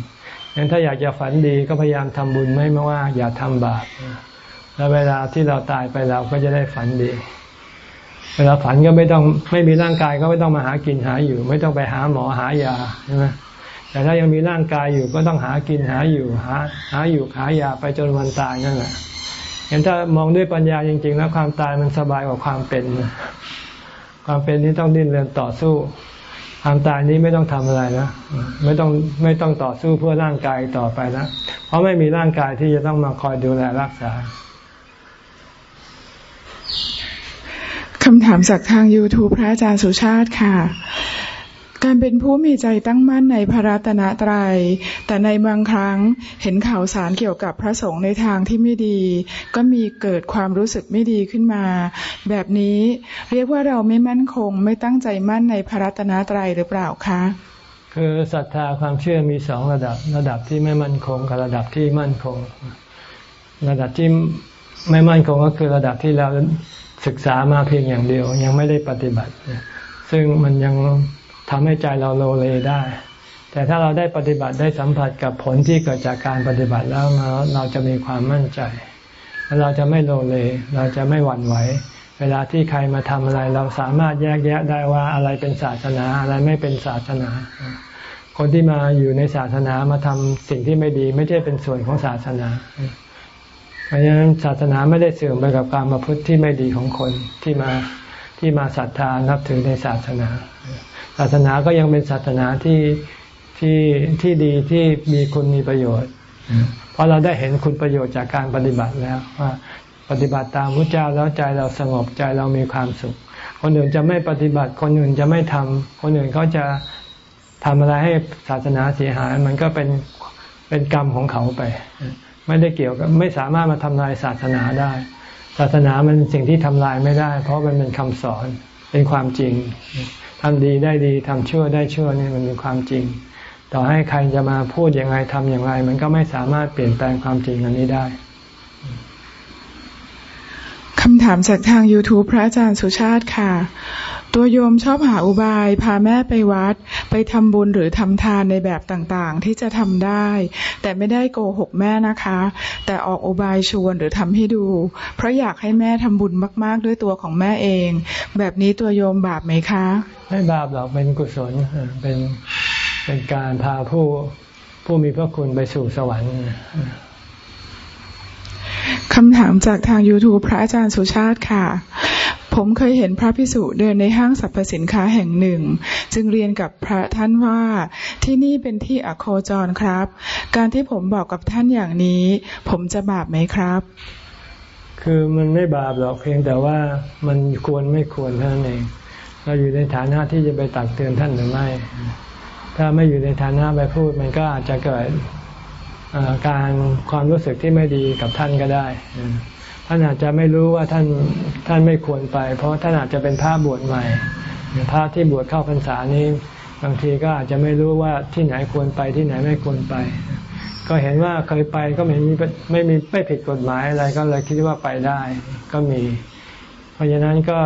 Speaker 1: งั้นถ้าอยากจะฝันดีก็พยายามทำบุญไม่มาว่า อย่าทำบาปแล้วเวลาที่เราตายไปเราก็จะได้ฝันดี เวลาฝันก็ไม่ต้องไม่มีร่างกายก็ไม่ต้องมาหากินหาอยู่ ไม่ต้องไปหาหมอหายาใช่ไหมแต่ถ้ายังมีร่างกายอยู่ก็ต้องหากินหาอยู่หาหาอยู่หายาไปจนวันตายนั่นแหละเห็นถ้ามองด้วยปัญญาจริงๆแล้วความตายมันสบายกว่าความเป็น ความเป็นนี้ต้องดิ้นเรนต่อสู้ ความตายนี้ไม่ต้องทำอะไรนะไม่ต้องไม่ต้องต่อสู้เพื่อร่างกายต่อไปนะเพราะไม่มีร่างกายที่จะต้องมาคอยดูแลรักษา
Speaker 2: คำถามจากทาง YouTube พระอาจารย์สุชาติค่ะ การเป็นผู้มีใจตั้งมั่นในพระรัตนตรยัย แต่ในบางครั้งเห็นข่าวสารเกี่ยวกับพระสงฆ์ในทางที่ไม่ดี ก็มีเกิดความรู้สึกไม่ดีขึ้นมา แบบนี้เรียกว่าเราไม่มั่นคง ไม่ตั้งใจมั่นในพระรัตนตรัยหรือเปล่าคะ
Speaker 1: คือศรัทธาความเชื่อมีสองระดับ ระดับที่ไม่มั่นคงกับระดับที่มั่นคง ระดับที่ไม่มั่นคงก็คือระดับที่เราศึกษามาเพียงอย่างเดียว ยังไม่ได้ปฏิบัติ ซึ่งมันยัง ทำให้ใจเราโลเลได้ แต่ถ้าเราได้ปฏิบัติได้สัมผัสกับผลที่เกิดจากการปฏิบัติแล้วเราจะมีความมั่นใจ แล้วเราจะไม่โลเล เราจะไม่หวั่นไหว เวลาที่ใครมาทำอะไร เราสามารถแยกแยะได้ว่าอะไรเป็นศาสนาอะไรไม่เป็นศาสนา คนที่มาอยู่ในศาสนามาทำสิ่งที่ไม่ดี ไม่ใช่เป็นส่วนของศาสนาเพราะฉะนั้นศาสนาไม่ได้เสื่อมไปกับการมาพุทธที่ไม่ดีของคนที่มาที่มาศรัทธานับถือในศาสนา ศาสนาก็ยังเป็นศาสนาที่ที่ที่ดีที่มีคุณมีประโยชน์ เพราะเราได้เห็นคุณประโยชน์จากการปฏิบัติแล้วว่าปฏิบัติตามพระเจ้าแล้วใจเราสงบใจเรามีความสุข คนอื่นจะไม่ปฏิบัติ คนอื่นจะไม่ทำคนอื่นเขาจะทำอะไรให้ศาสนาเสียหาย มันก็เป็นเป็นกรรมของเขาไป ไม่ได้เกี่ยวกับไม่สามารถมาทำลายศาสนาได้ ศาสนามันสิ่งที่ทำลายไม่ได้ เพราะมันเป็นคำสอนเป็นความจริง ทำดีได้ดีทำชั่วได้ชั่วนี่มันเป็นความจริง ต่อให้ใครจะมาพูดยังไงทำอย่างไร มันก็ไม่สามารถเปลี่ยนแปลงความจริงอันนี้ได้
Speaker 2: คำถามจากทาง YouTube พระอาจารย์สุชาติค่ะ ตัวโยมชอบหาอุบาย พาแม่ไปวัด ไปทำบุญหรือทำทานในแบบต่างๆ ที่จะทำได้ แต่ไม่ได้โกหกแม่นะคะ แต่ออกอุบายชวนหรือทำให้ดู เพราะอยากให้แม่ทำบุญมากๆ ด้วยตัวของแม่เอง แบบนี้ตัวโยมบาปไหมคะ
Speaker 1: ไม่บาปหรอกเป็นกุศลเป็นเป็นการพาผู้ผู้มีพระคุณไปสู่สวรรค์
Speaker 2: คำถามจากทาง YouTube พระอาจารย์สุชาติค่ะ ผมเคยเห็นพระพิสุเดินในห้างสรรพสินค้าแห่งหนึ่ง จึงเรียนกับพระท่านว่าที่นี่เป็นที่อโคจรครับ การที่ผมบอกกับท่านอย่างนี้ ผมจะบาปไหมครับ
Speaker 1: คือมันไม่บาปหรอกเพียงแต่ว่ามันควรไม่ควรเท่านั้นเองเราอยู่ในฐานะที่จะไปตักเตือนท่านหรือไม่ ถ้าไม่อยู่ในฐานะไปพูดมันก็อาจจะเกิดการความรู้สึกที่ไม่ดีกับท่านก็ได้ ท่านอาจจะไม่รู้ว่าท่านท่านไม่ควรไป เพราะท่านอาจจะเป็นพระบวชใหม่พระที่บวชเข้าพรรษานี้ บางทีก็อาจจะไม่รู้ว่าที่ไหนควรไปที่ไหนไม่ควรไป ก็เห็นว่าเคยไปก็ไม่มีไม่มีไม่ผิดกฎหมายอะไรก็เลยคิดว่าไปได้ก็มี เพราะฉะนั้นก็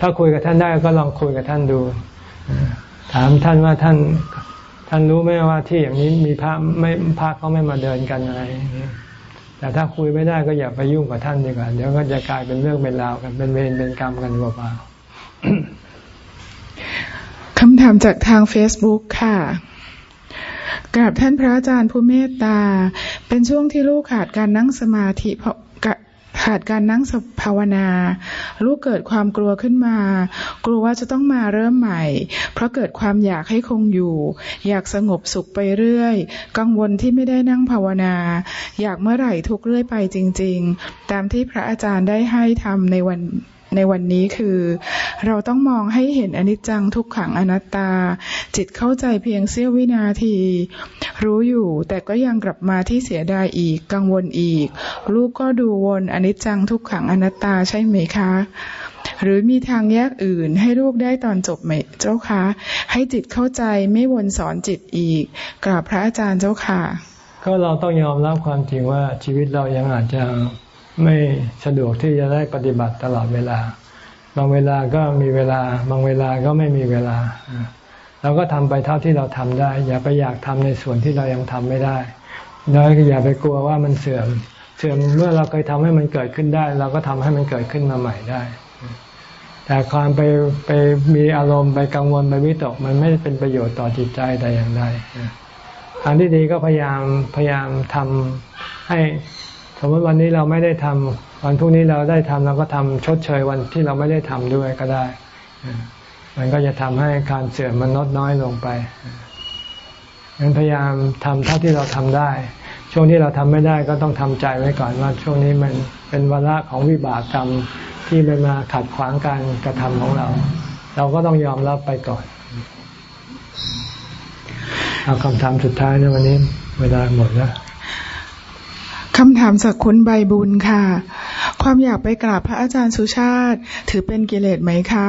Speaker 1: ถ้าคุยกับท่านได้ก็ลองคุยกับท่านดู ถามท่านว่าท่านท่านรู้ไหมว่าที่อย่างนี้มีพระไม่พระเขาไม่มาเดินกันอะไร แต่ถ้าคุยไม่ได้ก็อย่าไปยุ่งกับท่านดีกว่าเดี๋ยวก็จะกลายเป็นเรื่องเป็นราวกันเป็นเวรเป็นกรรมกันเปล่า
Speaker 2: คำถามจากทาง Facebook ค่ะกราบท่านพระอาจารย์ผู้เมตตา เป็นช่วงที่ลูกขาดการนั่งสมาธิเพราะ ขาดการนั่งภาวนา ลูกเกิดความกลัวขึ้นมา กลัวว่าจะต้องมาเริ่มใหม่ เพราะเกิดความอยากให้คงอยู่ อยากสงบสุขไปเรื่อย กังวลที่ไม่ได้นั่งภาวนา อยากเมื่อไหร่ทุกเรื่อยไปจริง ๆ ตามที่พระอาจารย์ได้ให้ทำในวัน ในวันนี้คือ เราต้องมองให้เห็นอนิจจังทุกขังอนัตตา จิตเข้าใจเพียงเสี้ยววินาที รู้อยู่แต่ก็ยังกลับมาที่เสียดายอีกกังวลอีก ลูกก็ดูวนอนิจจังทุกขังอนัตตาใช่ไหมคะ หรือมีทางแยกอื่นให้ลูกได้ตอนจบไหมเจ้าคะให้จิตเข้าใจไม่วนสอนจิตอีกกราบพระอาจารย์เจ้าค่ะ
Speaker 1: ก็เราต้องยอมรับความจริงว่าชีวิตเรายังอาจจะ ไม่สะดวกที่จะได้ปฏิบัติตลอดเวลา บางเวลาก็มีเวลา บางเวลาก็ไม่มีเวลา เราก็ทำไปเท่าที่เราทำได้ อย่าไปอยากทำในส่วนที่เรายังทำไม่ได้แล้วอย่าไปกลัวว่ามันเสื่อม เสื่อมเมื่อเราเคยทำให้มันเกิดขึ้นได้ เราก็ทำให้มันเกิดขึ้นมาใหม่ได้ แต่ความไปไปมีอารมณ์ไปกังวลไปวิตก มันไม่เป็นประโยชน์ต่อจิตใจแต่อย่างใดทางที่ดีก็พยายามพยายามทำให้ สมมติวันนี้เราไม่ได้ทำวันพรุ่งนี้เราได้ทำเราก็ทำชดเชยวันที่เราไม่ได้ทำด้วยก็ได้ มันก็จะทำให้การเสื่อมมันลดน้อยลงไปงั้นพยายามทำเท่าที่เราทำได้ ช่วงที่เราทำไม่ได้ก็ต้องทำใจไว้ก่อนว่าช่วงนี้มันเป็นวาระของวิบากกรรมที่มันมาขัดขวางการกระทำของเรา เราก็ต้องยอมรับไปก่อนเอาคำถามสุดท้ายนะวันนี้ เวลาหมดแล้ว
Speaker 2: คำถามจากคุณใบบุญค่ะ ความอยากไปกราบพระอาจารย์สุชาติ ถือเป็นกิเลสไหมคะ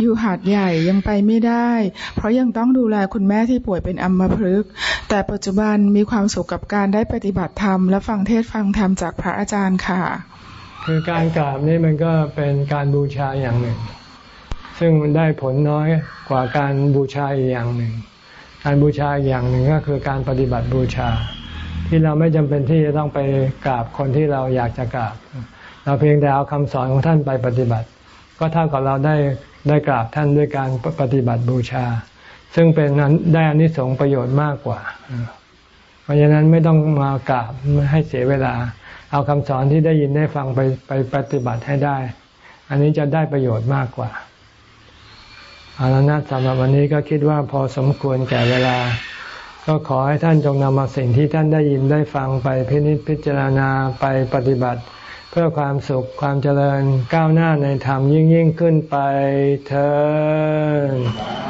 Speaker 2: อยู่หาดใหญ่ยังไปไม่ได้ เพราะยังต้องดูแลคุณแม่ที่ป่วยเป็นอัมพฤกษ์แต่ปัจจุบันมีความสุขกับการได้ปฏิบัติธรรมและฟังเทศฟังธรรมจากพระอาจารย์ค่ะ
Speaker 1: คือการกราบนี่มันก็เป็นการบูชาอย่างหนึ่ง ซึ่งมันได้ผลน้อยกว่าการบูชาอีกอย่างหนึ่ง การบูชาอย่างหนึ่งก็คือการปฏิบัติบูชา ที่เราไม่จำเป็นที่จะต้องไปกราบคนที่เราอยากจะกราบ เราเพียงแต่เอาคำสอนของท่านไปปฏิบัติ ก็เท่ากับเราได้ได้กราบท่านด้วยการปฏิบัติบูชา ซึ่งเป็นนั้นได้อานิสงส์ประโยชน์มากกว่า เพราะฉะนั้นไม่ต้องมากราบให้เสียเวลา เอาคำสอนที่ได้ยินได้ฟังไปไปปฏิบัติให้ได้ อันนี้จะได้ประโยชน์มากกว่าเอาละนะสำหรับวันนี้ก็คิดว่าพอสมควรแก่เวลา ก็ขอให้ท่านจงนำมาสิ่งที่ท่านได้ยินได้ฟังไปพินิจพิจารณาไปปฏิบัติ เพื่อความสุขความเจริญก้าวหน้าในธรรมยิ่งยิ่งขึ้นไปเธอ